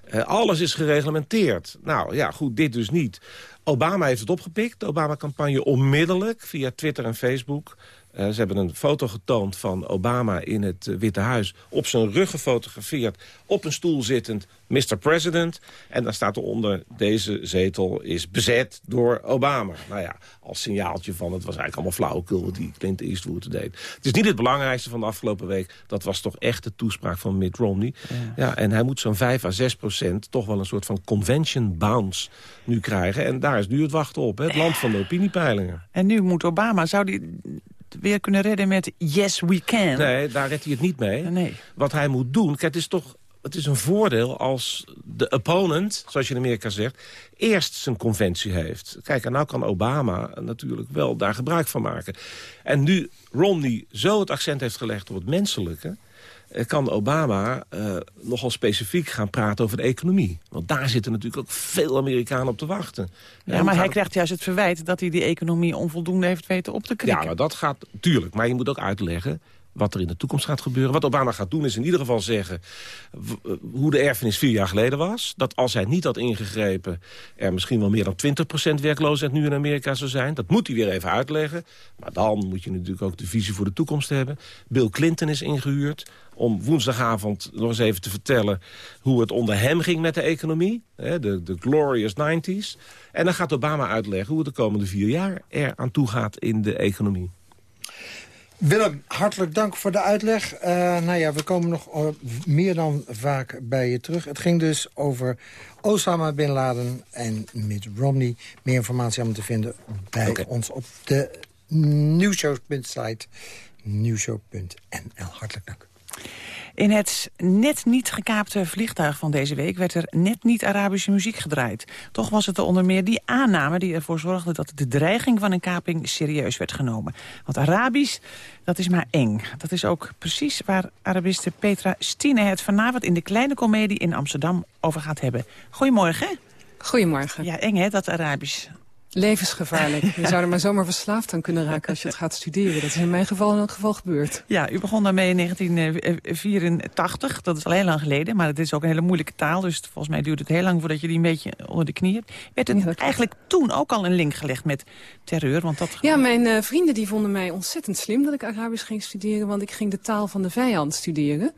Eh, alles is gereglementeerd. Nou ja, goed, dit dus niet. Obama heeft het opgepikt, de Obama-campagne onmiddellijk via Twitter en Facebook. Eh, ze hebben een foto getoond van Obama in het eh, Witte Huis... op zijn rug gefotografeerd, op een stoel zittend, Mr. President. En daar staat eronder, deze zetel is bezet door Obama. Nou ja, als signaaltje van het was eigenlijk allemaal flauwekul... wat die Clint Eastwood deed. Het is niet het belangrijkste van de afgelopen week. Dat was toch echt de toespraak van Mitt Romney. Ja. en hij moet zo'n 5 à 6 procent... toch wel een soort van convention bounce nu krijgen. En daar is nu het wachten op, hè? het land van de opiniepeilingen. En nu moet Obama, zou die weer kunnen redden met Yes We Can? Nee, daar redt hij het niet mee. Nee. Wat hij moet doen... Kijk, het is toch het is een voordeel als de opponent, zoals je in Amerika zegt... eerst zijn conventie heeft. Kijk, en nou kan Obama natuurlijk wel daar gebruik van maken. En nu Romney zo het accent heeft gelegd op het menselijke... eh, kan Obama uh, nogal specifiek gaan praten over de economie. Want daar zitten natuurlijk ook veel Amerikanen op te wachten. Ja, maar hij krijgt juist het verwijt dat hij die economie onvoldoende heeft weten op te krikken. Ja, maar dat gaat tuurlijk. Maar je moet ook uitleggen wat er in de toekomst gaat gebeuren. Wat Obama gaat doen is in ieder geval zeggen... hoe de erfenis vier jaar geleden was. Dat als hij niet had ingegrepen... er misschien wel meer dan 20% werkloosheid nu in Amerika zou zijn. Dat moet hij weer even uitleggen. Maar dan moet je natuurlijk ook de visie voor de toekomst hebben. Bill Clinton is ingehuurd om woensdagavond nog eens even te vertellen... hoe het onder hem ging met de economie. De, de glorious 90s. En dan gaat Obama uitleggen hoe het de komende vier jaar er aan toe gaat in de economie. Willem, hartelijk dank voor de uitleg. Uh, nou ja, we komen nog uh, meer dan vaak bij je terug. Het ging dus over Osama Bin Laden en Mitt Romney. Meer informatie om te vinden bij okay. ons op de nieuwshow.site nieuwshow.nl. Hartelijk dank. In het net niet gekaapte vliegtuig van deze week... werd er net niet Arabische muziek gedraaid. Toch was het er onder meer die aanname die ervoor zorgde... dat de dreiging van een kaping serieus werd genomen. Want Arabisch, dat is maar eng. Dat is ook precies waar Arabiste Petra Stine het vanavond... in de Kleine Comedie in Amsterdam over gaat hebben. Goedemorgen. Goedemorgen. Ja, eng hè, dat Arabisch. Levensgevaarlijk. Je zou er maar zomaar verslaafd aan kunnen raken als je het gaat studeren. Dat is in mijn geval in elk geval gebeurd. Ja, u begon daarmee in 1984. Dat is al heel lang geleden, maar het is ook een hele moeilijke taal. Dus volgens mij duurt het heel lang voordat je die een beetje onder de knie hebt. Werd het ja, eigenlijk toen ook al een link gelegd met terreur? Want dat... Ja, mijn uh, vrienden die vonden mij ontzettend slim dat ik Arabisch ging studeren. Want ik ging de taal van de vijand studeren.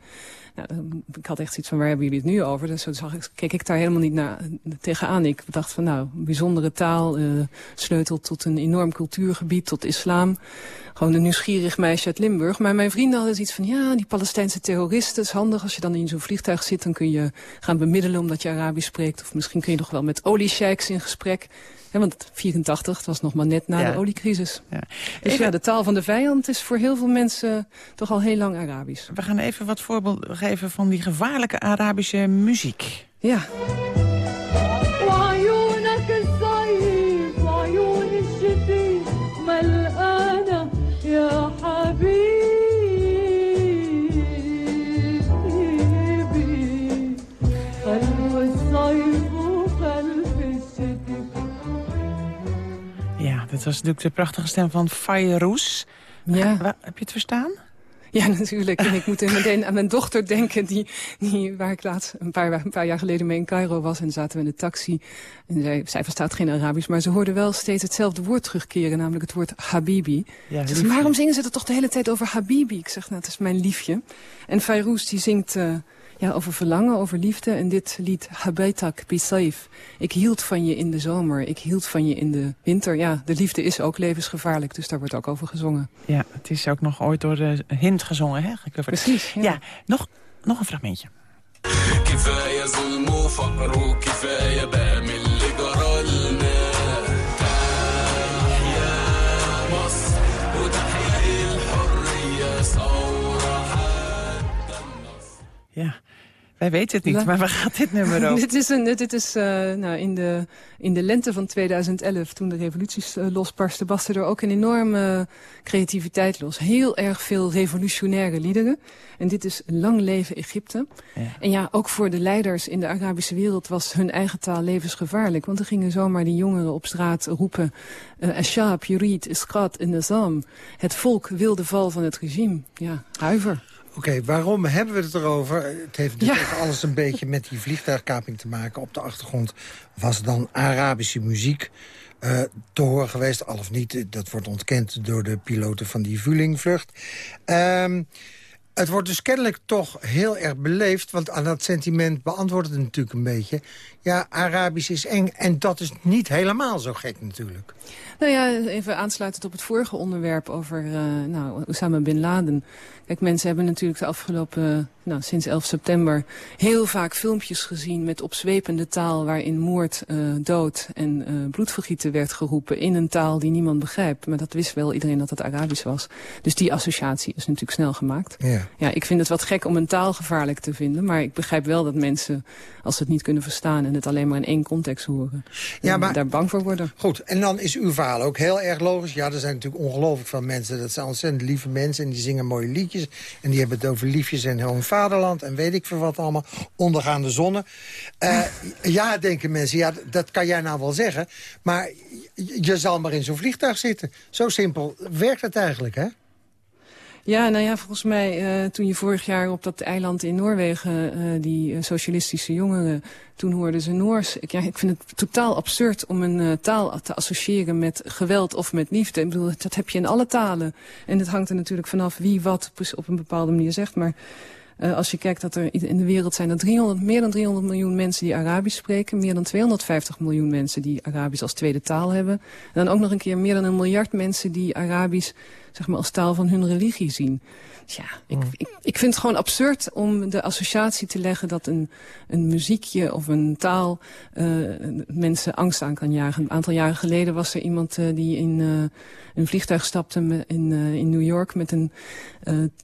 Nou, ik had echt zoiets van, waar hebben jullie het nu over? Dus zo zag ik, keek ik daar helemaal niet naar, tegenaan. Ik dacht van, nou, bijzondere taal, uh, sleutelt tot een enorm cultuurgebied, tot islam. Gewoon een nieuwsgierig meisje uit Limburg. Maar mijn vrienden hadden zoiets van, ja, die Palestijnse terroristen, is handig. Als je dan in zo'n vliegtuig zit, dan kun je gaan bemiddelen omdat je Arabisch spreekt. Of misschien kun je nog wel met oliesheiks in gesprek. Ja, want 84, het was nog maar net na ja. de oliecrisis. Ja. Dus even... ja, de taal van de vijand is voor heel veel mensen toch al heel lang Arabisch. We gaan even wat voorbeelden geven van die gevaarlijke Arabische muziek. Ja. Dat was natuurlijk de prachtige stem van Fayrouz. Ja. Waar, heb je het verstaan? Ja, natuurlijk. En ik moet meteen aan mijn dochter denken... Die, die, waar ik laatst een paar, een paar jaar geleden mee in Cairo was... en zaten we in de taxi. En zij, zij verstaat geen Arabisch, maar ze hoorde wel steeds hetzelfde woord terugkeren... namelijk het woord Habibi. Ja, waarom zingen ze er toch de hele tijd over Habibi? Ik zeg, nou, dat is mijn liefje. En Fayrouz, die zingt... Uh, ja, over verlangen, over liefde. En dit lied Habaitak Bisaif. Ik hield van je in de zomer, ik hield van je in de winter. Ja, de liefde is ook levensgevaarlijk, dus daar wordt ook over gezongen. Ja, het is ook nog ooit door de Hind gezongen, hè? Precies, ja. ja nog, nog een fragmentje. Ja, Wij weten het niet, maar waar gaat dit nummer over? dit is, een, dit is uh, nou, in, de, in de lente van 2011, toen de revoluties uh, losbarstten... barstte er ook een enorme creativiteit los. Heel erg veel revolutionaire liederen. En dit is Lang leven Egypte. Ja. En ja, ook voor de leiders in de Arabische wereld was hun eigen taal levensgevaarlijk. Want er gingen zomaar die jongeren op straat roepen... Uh, Ashab, Yurid, Iskrat en. Het volk wil de val van het regime. Ja, huiver. Oké, waarom hebben we het erover? Het heeft natuurlijk ja. alles een beetje met die vliegtuigkaping te maken. Op de achtergrond was dan Arabische muziek uh, te horen geweest. Al of niet, dat wordt ontkend door de piloten van die Vulingvlucht. Um, het wordt dus kennelijk toch heel erg beleefd... want aan dat sentiment beantwoordt het natuurlijk een beetje... ja, Arabisch is eng en dat is niet helemaal zo gek natuurlijk. Nou ja, even aansluitend op het vorige onderwerp over uh, nou, Osama Bin Laden. Kijk, mensen hebben natuurlijk de afgelopen, nou, sinds 11 september... heel vaak filmpjes gezien met opzwepende taal... waarin moord, uh, dood en uh, bloedvergieten werd geroepen... in een taal die niemand begrijpt. Maar dat wist wel iedereen dat het Arabisch was. Dus die associatie is natuurlijk snel gemaakt. Ja. ja, ik vind het wat gek om een taal gevaarlijk te vinden... maar ik begrijp wel dat mensen, als ze het niet kunnen verstaan... en het alleen maar in één context horen, ja, maar, daar bang voor worden. Goed, en dan is uw verhaal ook heel erg logisch. Ja, er zijn natuurlijk ongelooflijk veel mensen. Dat zijn ontzettend lieve mensen en die zingen mooie liedjes. En die hebben het over liefjes en hun vaderland en weet ik veel wat allemaal. Ondergaande zonne. Uh, ja, denken mensen, ja, dat kan jij nou wel zeggen. Maar je zal maar in zo'n vliegtuig zitten. Zo simpel werkt het eigenlijk, hè? Ja, nou ja, volgens mij uh, toen je vorig jaar op dat eiland in Noorwegen... Uh, die uh, socialistische jongeren, toen hoorden ze Noors. Ik, ja, ik vind het totaal absurd om een taal te associëren met geweld of met liefde. Ik bedoel, dat heb je in alle talen. En het hangt er natuurlijk vanaf wie wat op een bepaalde manier zegt. Maar als je kijkt dat er in de wereld zijn er 300, meer dan 300 miljoen mensen die Arabisch spreken. Meer dan 250 miljoen mensen die Arabisch als tweede taal hebben. En dan ook nog een keer meer dan een miljard mensen die Arabisch zeg maar, als taal van hun religie zien. Dus ja, ik, mm. ik, ik vind het gewoon absurd om de associatie te leggen... dat een, een muziekje of een taal uh, mensen angst aan kan jagen. Een aantal jaren geleden was er iemand uh, die in uh, een vliegtuig stapte in, in New York... met een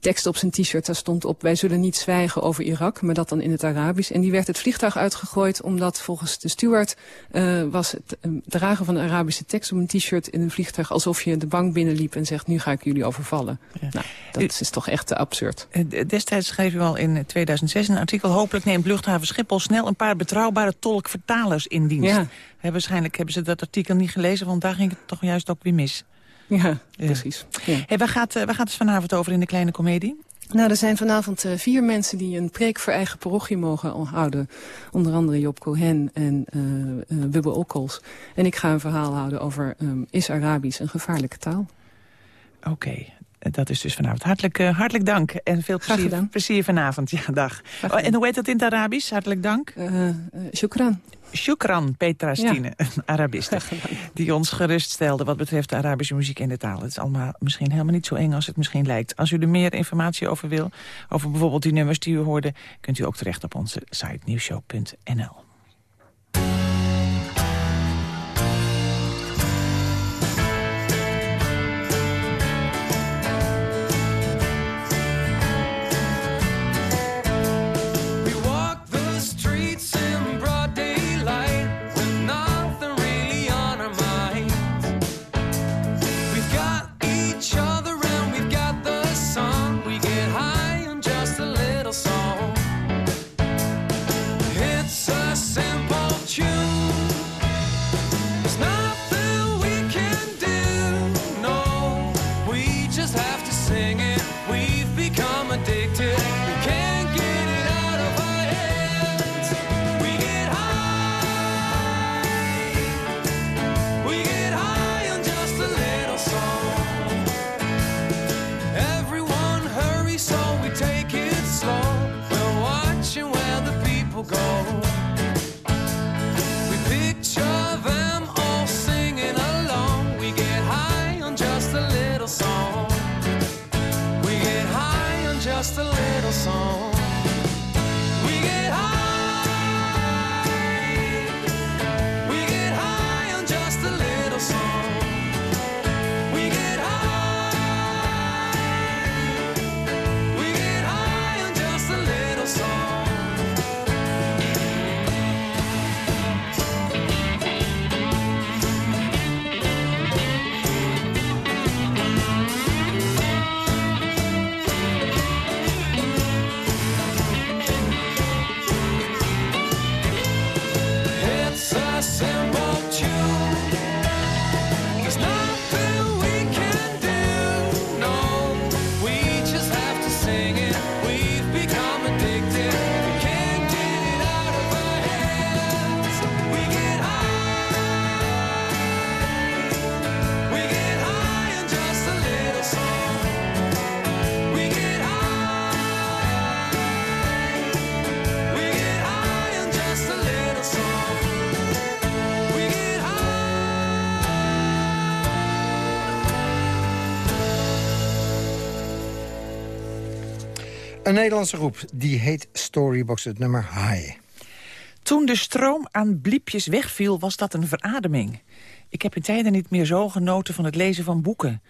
tekst op zijn t-shirt. Daar stond op, wij zullen niet zwijgen over Irak, maar dat dan in het Arabisch. En die werd het vliegtuig uitgegooid omdat volgens de steward... was het dragen van een Arabische tekst op een t-shirt in een vliegtuig... alsof je de bank binnenliep en zegt, nu ga ik jullie overvallen. Ja. Nou, dat is toch echt te absurd. Eh, destijds schreef u al in 2006 een artikel... hopelijk neemt luchthaven Schiphol snel een paar betrouwbare tolkvertalers in dienst. Ja. waarschijnlijk hebben ze dat artikel niet gelezen, want daar ging het toch juist ook weer mis. Ja, precies. Ja. Hey, waar, gaat, uh, waar gaat het vanavond over in de kleine komedie? Nou, er zijn vanavond uh, vier mensen die een preek voor eigen parochie mogen houden. Onder andere Job Cohen en uh, uh, Bubbe Okkels. En ik ga een verhaal houden over um, is Arabisch een gevaarlijke taal. Oké, dat is dus vanavond. Hartelijk, uh, hartelijk dank en veel plezier, plezier vanavond. Ja, dag. Oh, en hoe heet dat in het Arabisch? Hartelijk dank. Uh, uh, shukran. Shukran, Petra Stine, ja. een Arabiste. Die ons geruststelde wat betreft de Arabische muziek en de taal. Het is allemaal misschien helemaal niet zo eng als het misschien lijkt. Als u er meer informatie over wil, over bijvoorbeeld die nummers die u hoorde... kunt u ook terecht op onze site nieuwshow.nl. Een Nederlandse groep, die heet Storybox, het nummer High. Toen de stroom aan bliepjes wegviel, was dat een verademing. Ik heb in tijden niet meer zo genoten van het lezen van boeken.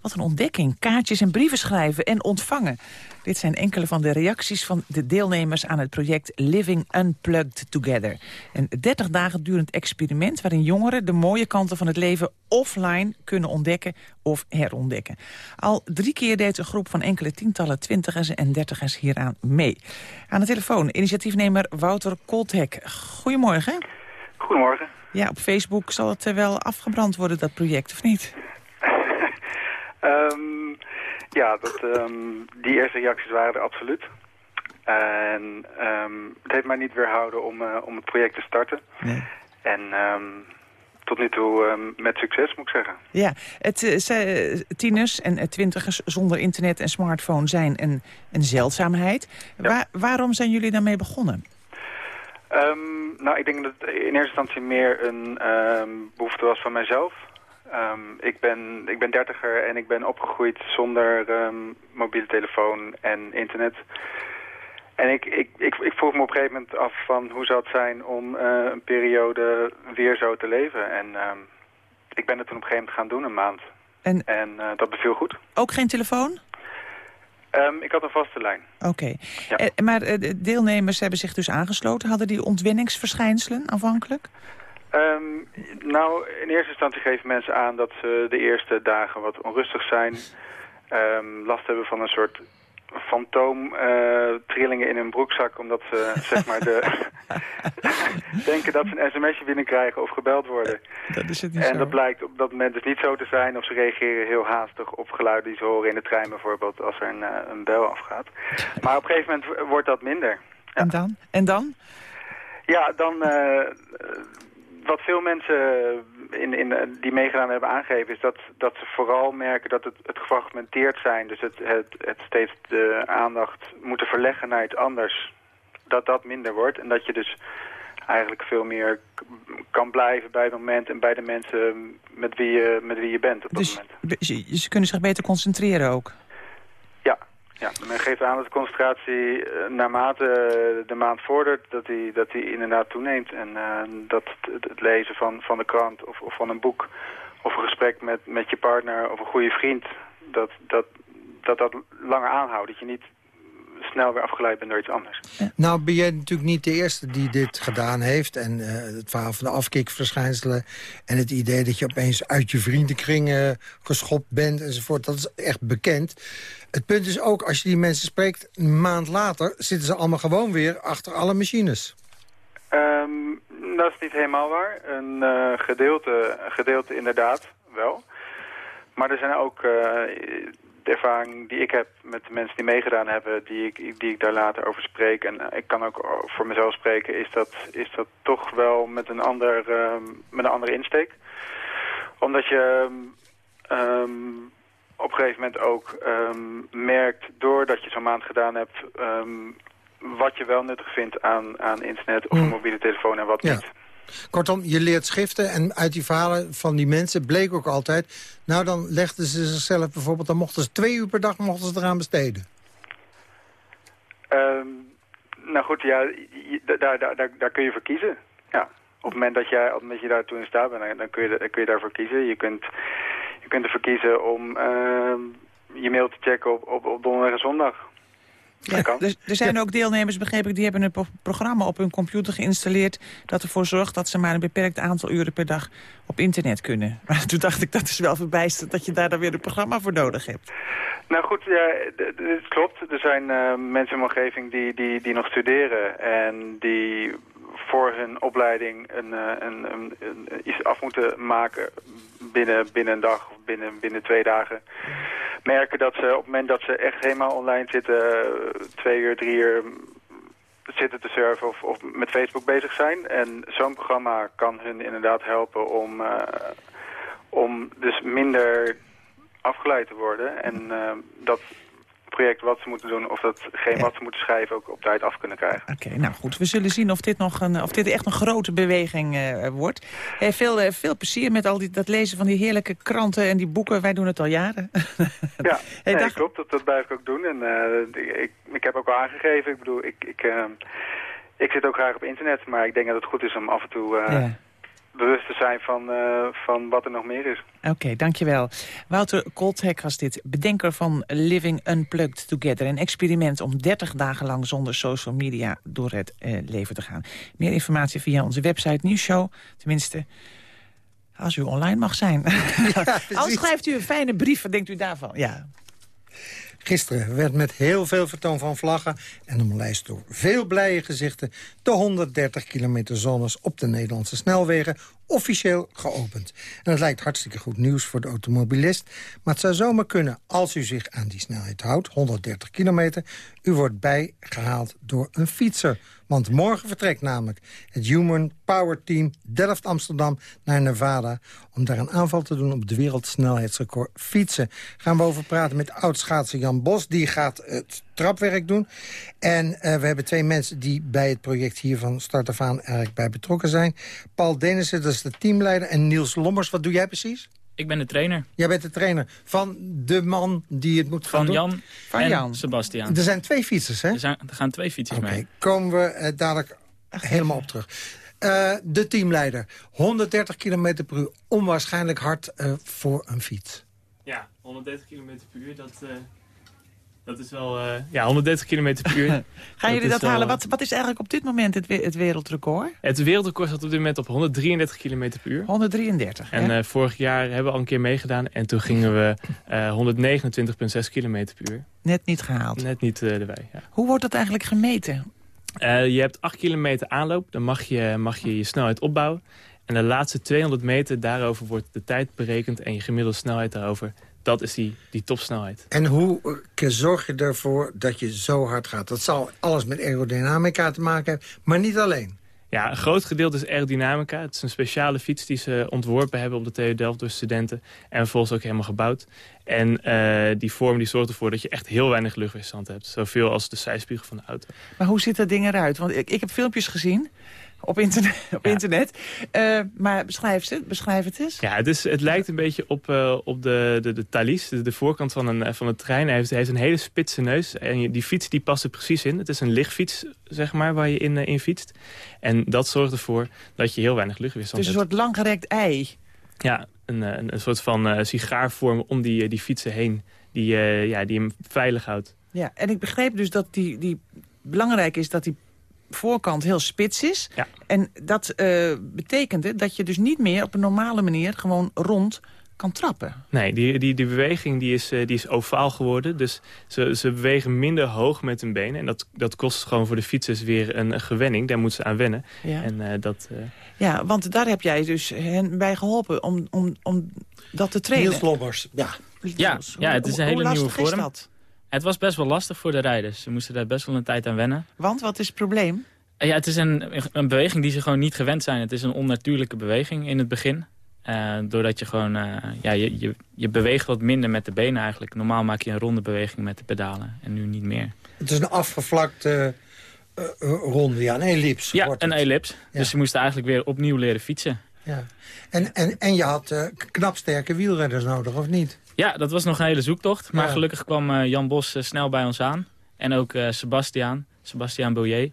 Wat een ontdekking. Kaartjes en brieven schrijven en ontvangen. Dit zijn enkele van de reacties van de deelnemers aan het project Living Unplugged Together. Een 30 dagen durend experiment waarin jongeren de mooie kanten van het leven offline kunnen ontdekken of herontdekken. Al drie keer deed een groep van enkele tientallen twintigers en dertigers hieraan mee. Aan de telefoon initiatiefnemer Wouter Kolthek. Goedemorgen. Goedemorgen. Ja, op Facebook zal het wel afgebrand worden, dat project, of niet? Um, ja, dat, um, die eerste reacties waren er absoluut. En um, het heeft mij niet weerhouden om, uh, om het project te starten. Nee. En tot nu toe met succes, moet ik zeggen. Ja, het, uh, tieners en twintigers zonder internet en smartphone zijn een, een zeldzaamheid. Ja. Waar, waarom zijn jullie daarmee begonnen? Nou, ik denk dat het in eerste instantie meer een behoefte was van mijzelf. Um, ik, ben, ik ben dertiger en ik ben opgegroeid zonder um, mobiele telefoon en internet. En ik, ik, ik, ik vroeg me op een gegeven moment af van hoe zou het zijn om uh, een periode weer zo te leven. En um, ik ben het toen op een gegeven moment gaan doen, een maand. En, en uh, dat beviel goed. Ook geen telefoon? Um, ik had een vaste lijn. Oké. Okay. Ja. Eh, maar deelnemers hebben zich dus aangesloten. Hadden die ontwenningsverschijnselen aanvankelijk? Um, nou, in eerste instantie geven mensen aan dat ze de eerste dagen wat onrustig zijn. Um, last hebben van een soort fantoom uh, trillingen in hun broekzak. Omdat ze zeg maar de denken dat ze een sms'je binnenkrijgen of gebeld worden. Dat is het niet en zo. dat blijkt op dat moment dus niet zo te zijn. Of ze reageren heel haastig op geluiden die ze horen in de trein bijvoorbeeld. Als er een, uh, een bel afgaat. Maar op een gegeven moment wordt dat minder. Ja. En dan? En dan? Ja, dan... Uh, wat veel mensen in, in, die meegedaan hebben aangegeven... is dat, dat ze vooral merken dat het, het gefragmenteerd zijn. Dus het, het, het steeds de aandacht moeten verleggen naar iets anders. Dat dat minder wordt. En dat je dus eigenlijk veel meer kan blijven bij het moment... en bij de mensen met wie je, met wie je bent op dus, dat moment. Ze kunnen zich beter concentreren ook? Ja, men geeft aan dat de concentratie uh, naarmate de maand vordert, dat die, dat die inderdaad toeneemt. En uh, dat het, het, lezen van, van de krant of, of van een boek of een gesprek met, met je partner of een goede vriend, dat dat, dat dat langer aanhoudt. Dat je niet snel weer afgeleid bent door iets anders. Nou ben jij natuurlijk niet de eerste die dit gedaan heeft. En uh, het verhaal van de afkikverschijnselen. En het idee dat je opeens uit je vriendenkring uh, geschopt bent enzovoort. Dat is echt bekend. Het punt is ook, als je die mensen spreekt, een maand later... zitten ze allemaal gewoon weer achter alle machines. Um, dat is niet helemaal waar. Een uh, gedeelte, een gedeelte inderdaad wel. Maar er zijn ook de ervaring die ik heb met de mensen die meegedaan hebben, die ik, die ik daar later over spreek, en ik kan ook voor mezelf spreken, is dat, is dat toch wel met een, ander, uh, met een andere insteek. Omdat je um, op een gegeven moment ook um, merkt, doordat je zo'n maand gedaan hebt, wat je wel nuttig vindt aan, aan internet of een mobiele telefoon en wat ja. niet. Kortom, je leert schriften en uit die verhalen van die mensen bleek ook altijd... nou, dan legden ze zichzelf bijvoorbeeld... dan mochten ze twee uur per dag mochten ze eraan besteden. Um, nou goed, ja, daar, daar, daar, daar kun je voor kiezen. Ja. Op het moment dat, jij, op het moment je daartoe in staat bent, dan kun je, dan kun je daarvoor kiezen. Je kunt, je kunt ervoor kiezen om uh, je mail te checken op, op, op donderdag en zondag. Ja, er, er, zijn ook deelnemers, begreep ik, die hebben een pro programma op hun computer geïnstalleerd... dat ervoor zorgt dat ze maar een beperkt aantal uren per dag op internet kunnen. Maar toen dacht ik, dat is wel verbijsterend dat je daar dan weer een programma voor nodig hebt. Nou goed, ja, het klopt. Er zijn uh, mensen in mijn omgeving die, die, die nog studeren... en die voor hun opleiding een, een, een, een, iets af moeten maken binnen, binnen een dag of binnen, binnen twee dagen merken dat ze op het moment dat ze echt helemaal online zitten, twee uur, drie uur zitten te surfen of, of met Facebook bezig zijn. En zo'n programma kan hun inderdaad helpen om, uh, om dus minder afgeleid te worden. En dat project wat ze moeten doen... of datgene wat ze moeten schrijven ook op tijd af kunnen krijgen. Oké, nou goed. We zullen zien of dit, nog een, of dit echt een grote beweging uh, wordt. Hey, veel, uh, veel plezier met al die, dat lezen van die heerlijke kranten en die boeken. Wij doen het al jaren. ja, hey, nee, klopt. Dat, dat blijf ik ook doen. En uh, ik, ik heb ook al aangegeven. Ik bedoel, ik, ik, ik zit ook graag op internet. Maar ik denk dat het goed is om af en toe... Ja bewust te zijn van, uh, van wat er nog meer is. Oké, okay, dankjewel. Wouter Kolthek was dit, bedenker van Living Unplugged Together. Een experiment om 30 dagen lang zonder social media door het uh, leven te gaan. Meer informatie via onze website Nieuwsshow. Tenminste, als u online mag zijn. Ja, Als schrijft u een fijne brief, wat denkt u daarvan? Ja. Gisteren werd met heel veel vertoon van vlaggen... en omlijst door veel blije gezichten... de 130 kilometer zones op de Nederlandse snelwegen officieel geopend. En het lijkt hartstikke goed nieuws voor de automobilist. Maar het zou zomaar kunnen, als u zich aan die snelheid houdt... 130 kilometer, u wordt bijgehaald door een fietser. Want morgen vertrekt namelijk het Human Power Team Delft-Amsterdam naar Nevada... om daar een aanval te doen op de wereldsnelheidsrecord fietsen. Gaan we over praten met oud-schaatser Jan Bos. Die gaat het trapwerk doen. En uh, we hebben twee mensen die bij het project hier van start af aan eigenlijk bij betrokken zijn. Paul Denissen, dat is de teamleider. En Niels Lommers, wat doe jij precies? Ik ben de trainer. Jij bent de trainer van de man die het moet van gaan Jan doen? Van Jan en Sebastian. Er zijn twee fietsers, hè? Er, zijn, er gaan twee fietsers okay, mee. komen we uh, dadelijk helemaal op terug. Uh, de teamleider. 130 km per uur. Onwaarschijnlijk hard uh, voor een fiets. Ja, 130 km per uur, dat... Dat is wel, uh, ja, 130 km per uur. Gaan jullie dat, halen? Wat, wat is eigenlijk op dit moment het, het wereldrecord? Het wereldrecord staat op dit moment op 133 km per uur. 133, En uh, vorig jaar hebben we al een keer meegedaan. En toen gingen we uh, 129,6 km per uur. Net niet gehaald? Net niet erbij, ja. Hoe wordt dat eigenlijk gemeten? je hebt 8 kilometer aanloop. Dan mag je, mag je je snelheid opbouwen. En de laatste 200 meter, daarover wordt de tijd berekend... en je gemiddelde snelheid daarover dat is die, die topsnelheid. En hoe zorg je ervoor dat je zo hard gaat? Dat zal alles met aerodynamica te maken hebben, maar niet alleen. Ja, een groot gedeelte is aerodynamica. Het is een speciale fiets die ze ontworpen hebben op de TU Delft door studenten. En vervolgens ook helemaal gebouwd. En uh, die vorm die zorgt ervoor dat je echt heel weinig luchtweerstand hebt. Zoveel als de zijspiegel van de auto. Maar hoe ziet dat ding eruit? Want ik, ik heb filmpjes gezien op internet. Op ja. internet. Uh, maar beschrijf het, beschrijf het eens. Ja, het, is, het lijkt een beetje op, uh, op de, de, de Thalys, de, de voorkant van een, van een trein. Hij heeft, hij heeft een hele spitse neus. En die fiets die past er precies in. Het is een lichtfiets, zeg maar, waar je in, uh, in fietst. En dat zorgt ervoor dat je heel weinig luchtweerstand hebt. Het is een soort langgerekt ei. Ja, een, een, een soort van sigaarvorm om die, die fietsen heen. Die, ja, die hem veilig houdt. Ja, en ik begreep dus dat die, die belangrijk is dat die voorkant heel spits is. Ja. En dat uh, betekende dat je dus niet meer op een normale manier gewoon rond kan trappen. Nee, die, die, die beweging die is, uh, die is ovaal geworden. Dus ze, ze bewegen minder hoog met hun benen. En dat, dat kost gewoon voor de fietsers weer een gewenning. Daar moeten ze aan wennen. Ja, en, uh, dat, ja want daar heb jij dus hen bij geholpen om, om, om dat te trainen. Niels Lobbers, ja. Ja, ja, het is een hele nieuwe vorm. dat? Het was best wel lastig voor de rijders. Ze moesten daar best wel een tijd aan wennen. Want, wat is het probleem? Ja, het is een, een beweging die ze gewoon niet gewend zijn. Het is een onnatuurlijke beweging in het begin. Uh, doordat je gewoon, uh, ja, je, je, je beweegt wat minder met de benen eigenlijk. Normaal maak je een ronde beweging met de pedalen en nu niet meer. Het is een afgevlakte uh, ronde, ja, een ellips. Ja, een ellips. Ja. Dus ze moesten eigenlijk weer opnieuw leren fietsen. Ja. En, en, en je had knap sterke wielredders nodig, of niet? Ja, dat was nog een hele zoektocht. Maar ja. gelukkig kwam uh, Jan Bos uh, snel bij ons aan. En ook uh, Sebastiaan, Sebastiaan Boyer.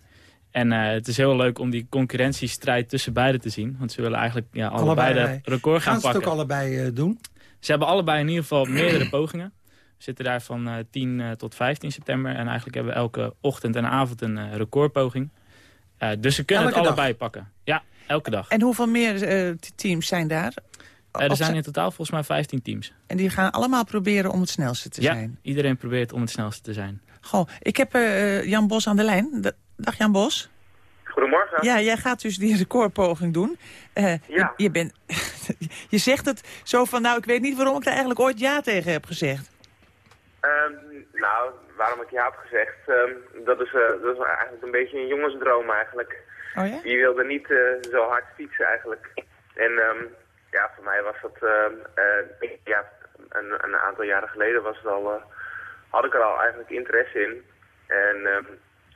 En het is heel leuk om die concurrentiestrijd tussen beiden te zien. Want ze willen eigenlijk ja, allebei, allebei de record gaan, gaan pakken. Gaan ze het ook allebei doen? Ze hebben allebei in ieder geval meerdere pogingen. We zitten daar van 10 tot 15 september. En eigenlijk hebben we elke ochtend en avond een recordpoging. dus ze kunnen elke het allebei dag. pakken. Ja, elke dag. En hoeveel meer teams zijn daar? Uh, er zijn in totaal volgens mij 15 teams. En die gaan allemaal proberen om het snelste te ja, zijn? iedereen probeert om het snelste te zijn. Goh, ik heb uh, Jan Bos aan de lijn. Dag Jan Bos. Goedemorgen. Ja, jij gaat dus die recordpoging doen. Uh, ja. Je, je, bent, je zegt het zo van, nou, ik weet niet waarom ik daar eigenlijk ooit ja tegen heb gezegd. Um, nou, waarom ik ja heb gezegd, um, dat, is, dat is eigenlijk een beetje een jongensdroom eigenlijk. Oh ja? Je wilde niet zo hard fietsen eigenlijk. En... Um, ja, voor mij was dat, uh, uh, ja, een, een, aantal jaren geleden was het al, uh, had ik er al eigenlijk interesse in. En ehm,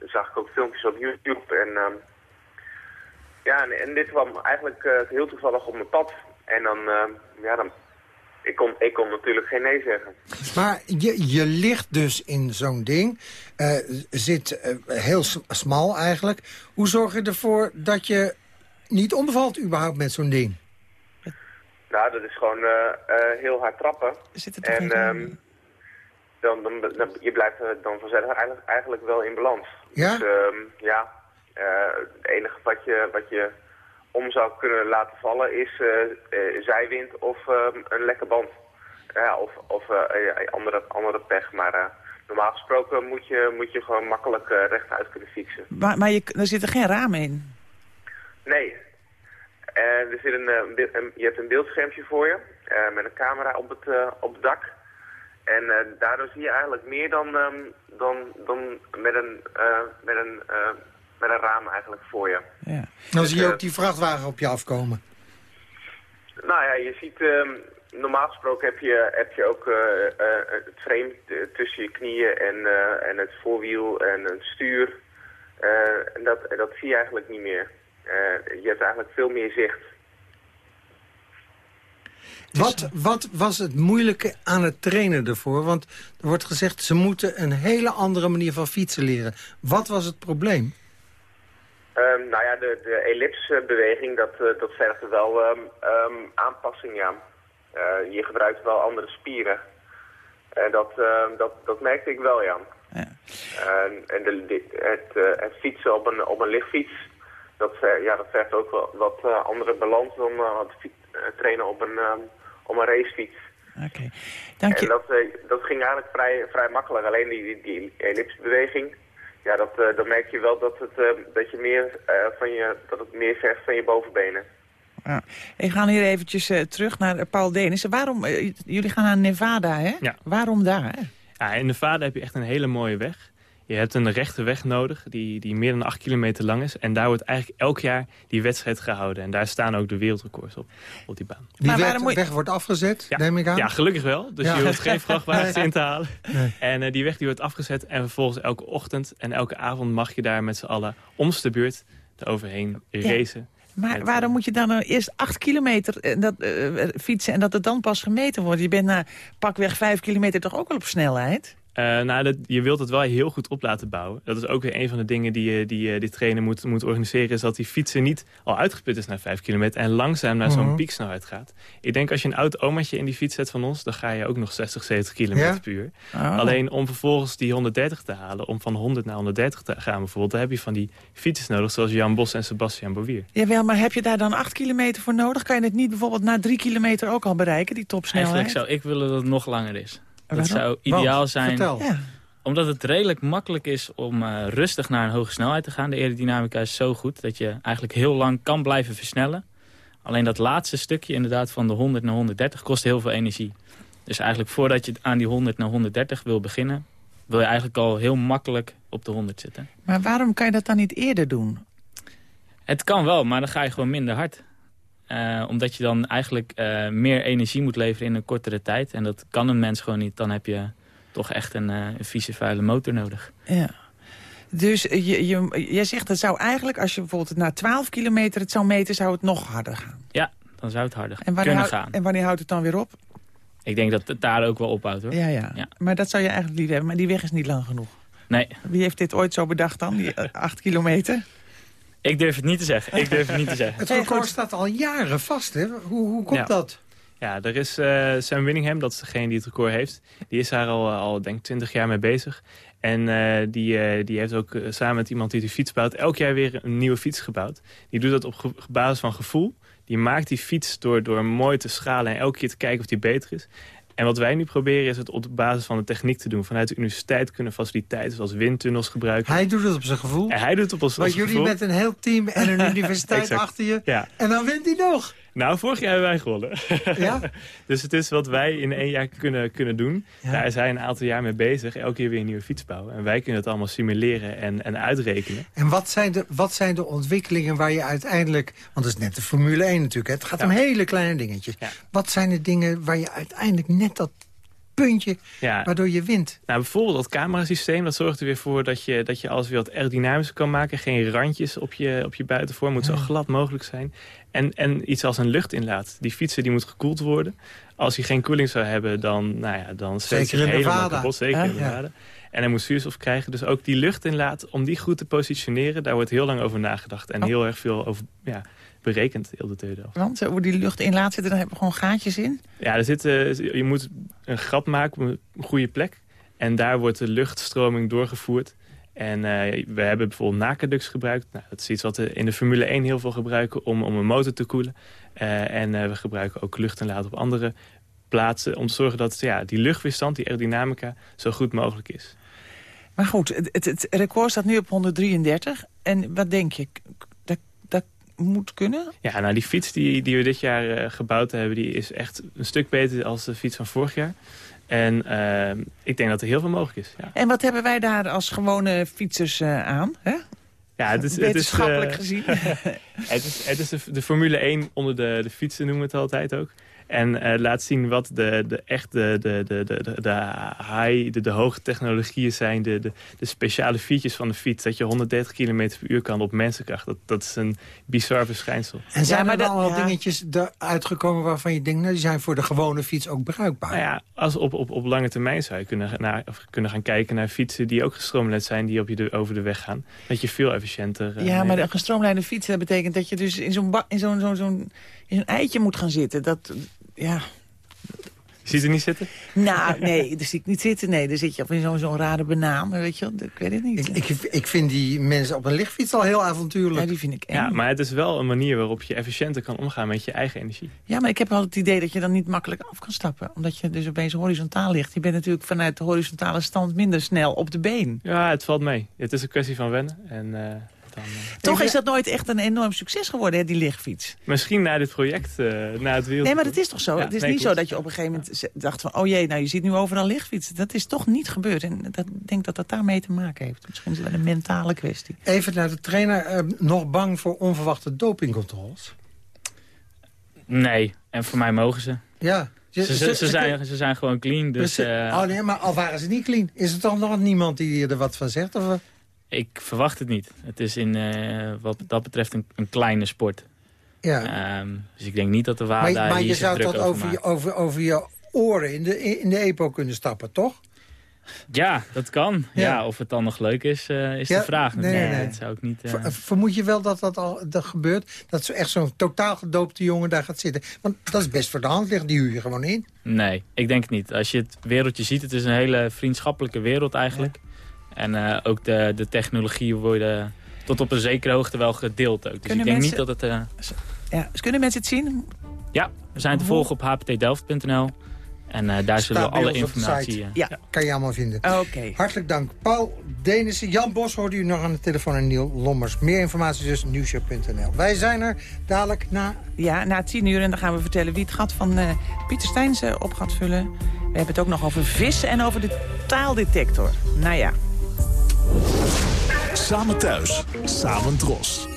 zag ik ook filmpjes op YouTube. En, ehm, ja, en, dit kwam eigenlijk eh, heel toevallig op mijn pad. En dan, ehm, ja, dan, ik kon, ik kon natuurlijk geen nee zeggen. Maar je, je ligt dus in zo'n ding, eh, zit eh, heel smal eigenlijk. Hoe zorg je ervoor dat je niet omvalt überhaupt met zo'n ding? Nou, dat is gewoon eh, eh, heel hard trappen. en ehm, dan, dan, dan, je blijft dan vanzelf eigenlijk, eigenlijk wel in balans. Ja? Dus ehm, ja, eh, het enige wat je, wat je om zou kunnen laten vallen is eh, eh, zijwind of ehm, een lekke band. Ja, of of andere, andere pech. Maar eh, normaal gesproken moet je, moet je gewoon makkelijk eh, rechtuit kunnen fietsen. Maar, maar je, er zitten geen ramen in. Nee. Er zit een, eh, een je hebt een beeldschermpje voor je eh, met een camera op het, eh, op het dak. En eh, daardoor zie je eigenlijk meer dan, ehm, dan, dan met, een, eh, met, een, eh, met een raam eigenlijk voor je. Dan zie je ook die vrachtwagen op je afkomen. Nou ja, je ziet, ehm, normaal gesproken heb je, heb je ook eh, eh, het frame tussen je knieën en, eh, en het voorwiel en het stuur. Eh, en dat, en dat zie je eigenlijk niet meer. Eh, je hebt eigenlijk veel meer zicht. Wat, wat was het moeilijke aan het trainen ervoor? Want er wordt gezegd, ze moeten een hele andere manier van fietsen leren. Wat was het probleem? Ehm, nou ja, de, de ellipsbeweging, dat, eh, dat vergt wel ehm, ehm, aanpassing, ja. Eh, je gebruikt wel andere spieren. En dat, ehm, dat, dat merkte ik wel, ja. En, en de, de- het, het fietsen op een, op een lichtfiets, dat, ja, dat vergt ook wel wat eh, andere balans dan eh, eh, trainen op een, ehm, op een racefiets. Dank je. En dat, dat ging eigenlijk vrij, vrij makkelijk. Alleen die, die, die ellipsbeweging, ja, dat, eh, dan merk je wel dat het, eh, dat je meer, eh, van je, dat het meer vergt van je bovenbenen. Ja. Ik ga hier eventjes eh, terug naar Paul Denissen. Waarom, jullie gaan naar Nevada, hè? Ja. Waarom daar? Ja, in Nevada heb je echt een hele mooie weg. Je hebt een rechte weg nodig die, die meer dan 8 kilometer lang is. En daar wordt eigenlijk elk jaar die wedstrijd gehouden. En daar staan ook de wereldrecords op, op die baan. Die weg, weg wordt afgezet, neem ik aan? Ja, gelukkig wel. Dus Ja. je hoeft geen vrachtwagens Nee. in te halen. Nee. En eh, die weg die wordt afgezet. En vervolgens elke ochtend en elke avond mag je daar met z'n allen om de buurt eroverheen racen. Maar waarom moet je dan nou eerst acht kilometer eh, dat, eh, fietsen en dat het dan pas gemeten wordt? Je bent na pakweg vijf kilometer toch ook al op snelheid? Eh, nou, dat, je wilt het wel heel goed op laten bouwen. Dat is ook weer een van de dingen die, je- die, je- die trainer moet, moet organiseren... is dat die fietser niet al uitgeput is naar 5 kilometer... en langzaam naar zo'n Mhm. pieksnelheid gaat. Ik denk als je een oud omaatje in die fiets zet van ons... dan ga je ook nog 60, 70 kilometer Ja? per uur. Oh. Alleen om vervolgens die 130 te halen... om van 100 naar 130 te gaan bijvoorbeeld... dan heb je van die fietsers nodig zoals Jan Bos en Sebastian Bovier. Jawel, maar heb je daar dan acht kilometer voor nodig? Kan je het niet bijvoorbeeld na drie kilometer ook al bereiken, die topsnelheid? Eigenlijk zou ik willen dat het nog langer is. Dat zou ideaal Want, zijn. Ja. Omdat het redelijk makkelijk is om eh, rustig naar een hoge snelheid te gaan. De aerodynamica is zo goed dat je eigenlijk heel lang kan blijven versnellen. Alleen dat laatste stukje inderdaad van de 100 naar 130 kost heel veel energie. Dus eigenlijk voordat je aan die 100 naar 130 wil beginnen... wil je eigenlijk al heel makkelijk op de 100 zitten. Maar waarom kan je dat dan niet eerder doen? Het kan wel, maar dan ga je gewoon minder hard. Eh, omdat je dan eigenlijk eh, meer energie moet leveren in een kortere tijd. En dat kan een mens gewoon niet. Dan heb je toch echt een, eh, een vieze, vuile motor nodig. Ja. Dus je, je, jij zegt dat zou eigenlijk, als je bijvoorbeeld na 12 kilometer het zou meten, zou het nog harder gaan. Ja, dan zou het harder En kunnen gaan. en wanneer houdt het dan weer op? Ik denk dat het daar ook wel ophoudt hoor. Ja, ja, Maar dat zou je eigenlijk liever hebben. Maar die weg is niet lang genoeg. Nee, Wie heeft dit ooit zo bedacht dan, die eh, 8 kilometer? Ik durf het niet te zeggen. Ik durf het niet te zeggen. Het record staat al jaren vast, hè? Hoe, hoe komt Ja. dat? Ja, er is eh, Sam Winningham, dat is degene die het record heeft. Die is daar al, al denk ik 20 jaar mee bezig. En eh, die, eh, die heeft ook samen met iemand die de fiets bouwt... elk jaar weer een nieuwe fiets gebouwd. Die doet dat op ge- basis van gevoel. Die maakt die fiets door, door mooi te schalen en elke keer te kijken of die beter is. En wat wij nu proberen is het op basis van de techniek te doen. Vanuit de universiteit kunnen faciliteiten zoals windtunnels gebruiken. Hij doet het op zijn gevoel. En hij doet het op ons Maar ons jullie gevoel. met een heel team en een universiteit achter je. Ja. En dan wint hij nog. Nou, vorig jaar hebben wij gewonnen. Ja? dus het is wat wij in één jaar kunnen, kunnen doen. Daar is hij een aantal jaar mee bezig. Elke keer weer een nieuwe fiets bouwen. En wij kunnen het allemaal simuleren en, en uitrekenen. En wat zijn, de, wat zijn de ontwikkelingen waar je uiteindelijk... Want dat is net de Formule 1 natuurlijk. Hè? Het gaat Ja. om hele kleine dingetjes. Wat zijn de dingen waar je uiteindelijk net dat puntje Ja. waardoor je wint. Nou, bijvoorbeeld dat camerasysteem, dat zorgt er weer voor dat je, dat je alles weer wat aerodynamischer kan maken. Geen randjes op je, op je buitenvorm, moet zo glad mogelijk zijn. En, en iets als een luchtinlaat. Die fietsen die moet gekoeld worden. Als hij geen koeling zou hebben, dan, nou ja, dan Zeker hij helemaal kapot. Zeker in Ja. En hij moet zuurstof krijgen. Dus ook die luchtinlaat, om die goed te positioneren... daar wordt heel lang over nagedacht. En Oh. heel erg veel over ja, berekend, heel de tweede helft. Want eh, hoe die lucht in laat zitten, dan hebben we gewoon gaatjes in. Ja, er zit, eh, je moet een grap maken op een goede plek. En daar wordt de luchtstroming doorgevoerd. En eh, we hebben bijvoorbeeld Nakedux gebruikt. Nou, dat is iets wat we in de Formule 1 heel veel gebruiken om, om een motor te koelen. En we gebruiken ook luchtinlaat op andere plaatsen... om te zorgen dat ja, die luchtweerstand, die aerodynamica, zo goed mogelijk is. Maar goed, het, het, het record staat nu op 133. En wat denk je? Moet kunnen? Ja, nou die fiets die, die we dit jaar eh, gebouwd hebben... die is echt een stuk beter als de fiets van vorig jaar. En eh, ik denk dat er heel veel mogelijk is. Ja. En wat hebben wij daar als gewone fietsers eh, aan? Hè? Ja, het is, het is, Wetenschappelijk gezien. het is, het is de, de Formule 1 onder de, de fietsen noemen we het altijd ook. En eh, laat zien wat de, de echt de, de, de, de, de high, de, de hoge technologieën zijn. De, de, de speciale features van de fiets. Dat je 130 km per uur kan op mensenkracht. Dat, dat is een bizar verschijnsel. En zijn maar er dan dat- al ja. dingetjes eruit gekomen waarvan je denkt... nou, die zijn voor de gewone fiets ook bruikbaar? Nou ja, als op, op, op lange termijn zou je kunnen, gaan- naar, of kunnen gaan kijken naar fietsen die ook gestroomlijnd zijn, die op je de, over de weg gaan. Dat je veel efficiënter... eh, Ja, maar de gestroomlijnde fietsen, dat betekent dat je dus in zo'n zo'n zo'n zo'n in zo'n eitje moet gaan zitten. Dat, ja... Je ziet er niet zitten? Nou, nee, daar zie ik niet zitten. Nee, daar zit je op in zo'n zo'n rare banaan, weet je wel. Ik weet het niet. Ik, ik, ik vind die mensen op een lichtfiets al heel avontuurlijk. Ja, die vind ik eng. Ja, maar het is wel een manier waarop je efficiënter kan omgaan met je eigen energie. Ja, maar ik heb wel het idee dat je dan niet makkelijk af kan stappen. Omdat je dus opeens horizontaal ligt. Je bent natuurlijk vanuit de horizontale stand minder snel op de been. Ja, het valt mee. Het is een kwestie van wennen. En eh, dan, eh, Toch is dat nooit echt een enorm succes geworden, hè, die lichtfiets. misschien na dit project, eh, na het wereld. Nee, maar het is toch zo? Ja, het is nee, niet zo dat je op een gegeven moment dacht van... oh jee, nou je ziet nu overal lichtfietsen. Dat is toch niet gebeurd. En dat, ik denk dat dat daarmee te maken heeft. Misschien is het wel een mentale kwestie. Even naar de trainer. eh, nog bang voor onverwachte dopingcontroles? Nee, en voor mij mogen ze. Ja. Ze, ze, ze zijn, ze zijn gewoon clean, dus oh nee, maar al waren ze niet clean. Is er toch nog niemand die er wat van zegt? Of? Ik verwacht het niet. Het is in, eh, wat dat betreft een, een kleine sport. ja. Ehm, dus ik denk niet dat de maar WADA maar hier je zou druk dat over over je, over, over je oren in de, in de EPO kunnen stappen, toch? Ja, dat kan. Ja. Ja. of het dan nog leuk is, eh, is Ja, de vraag. nee, nee, nee. Dat zou ik niet... eh, Ver- Vermoed je wel dat dat al dat gebeurt? Dat zo echt zo'n totaal gedoopte jongen daar gaat zitten? Want dat is best voor de hand liggen, die huur je gewoon in. Nee, ik denk het niet. Als je het wereldje ziet, het is een hele vriendschappelijke wereld eigenlijk. En eh, ook de, de technologieën worden tot op een zekere hoogte wel gedeeld ook. Dus Kunnen ik denk mensen- niet dat het... eh, Ja, dus kunnen mensen het zien? ja, we zijn te volgen op hptdelft.nl. En eh, daar zullen we alle ons op de informatie... site. eh, Ja, kan je allemaal vinden. Oké. Hartelijk dank. Paul Denissen, Jan Bos hoorde u nog aan de telefoon en Niel Lommers. Meer informatie dus nieuwshow.nl. Wij zijn er dadelijk na... Ja, na tien uur. En dan gaan we vertellen wie het gat van eh, Pieter Steins op gaat vullen. We hebben het ook nog over vissen en over de taaldetector. Nou ja. Samen thuis, samen dros.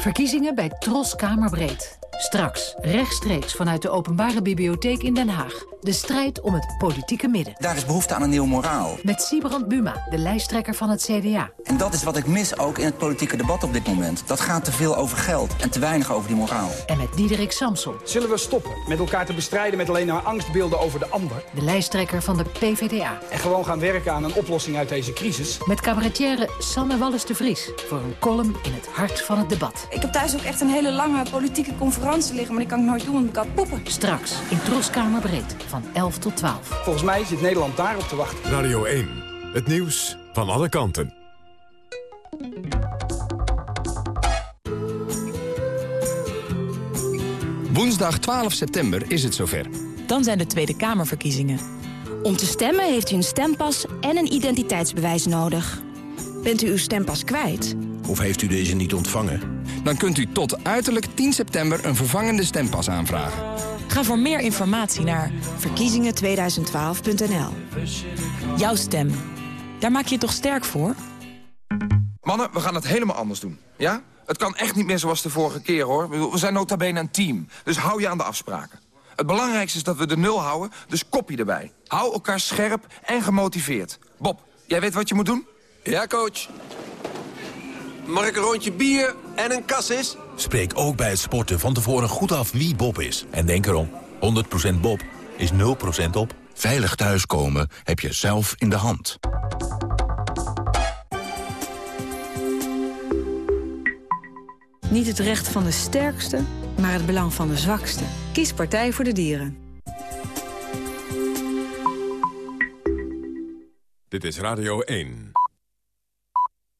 Verkiezingen bij Tros Kamerbreed. Straks, rechtstreeks vanuit de Openbare Bibliotheek in Den Haag. De strijd om het politieke midden. Daar is behoefte aan een nieuw moraal. Met Sibrand Buma, de lijsttrekker van het CDA. En dat is wat ik mis ook in het politieke debat op dit moment. Dat gaat te veel over geld en te weinig over die moraal. En met Diederik Samson, Zullen we stoppen met elkaar te bestrijden met alleen maar angstbeelden over de ander? de lijsttrekker van de PvdA. En gewoon gaan werken aan een oplossing uit deze crisis? Met cabaretière Sanne Wallis de Vries. Voor een column in het hart van het debat. Ik heb thuis ook echt een hele lange politieke conferentie liggen... maar die kan ik nooit doen, want ik kan poepen. Straks in Tros Kamerbreed van 11 tot 12. Volgens mij zit Nederland daarop te wachten. Radio 1, het nieuws van alle kanten. Woensdag 12 september is het zover. Dan zijn de Tweede Kamerverkiezingen. Om te stemmen heeft u een stempas en een identiteitsbewijs nodig. Bent u uw stempas kwijt? Of heeft u deze niet ontvangen? Dan kunt u tot uiterlijk 10 september een vervangende stempas aanvragen. Ga voor meer informatie naar Verkiezingen2012.nl Jouw Stem. Daar maak je je toch sterk voor? Mannen, we gaan het helemaal anders doen. Ja? Het kan echt niet meer zoals de vorige keer, hoor. We zijn nota bene een team. Dus hou je aan de afspraken. Het belangrijkste is dat we de nul houden, dus kopje erbij. Hou elkaar scherp en gemotiveerd. Bob, jij weet wat je moet doen? Ja, coach. Mag ik een rondje bier en een kassis? Spreek ook bij het sporten van tevoren goed af wie Bob is. En denk erom, 100% Bob is 0% op. Veilig thuiskomen heb je zelf in de hand. Niet het recht van de sterkste, maar het belang van de zwakste. Kies Partij voor de Dieren. Dit is Radio 1.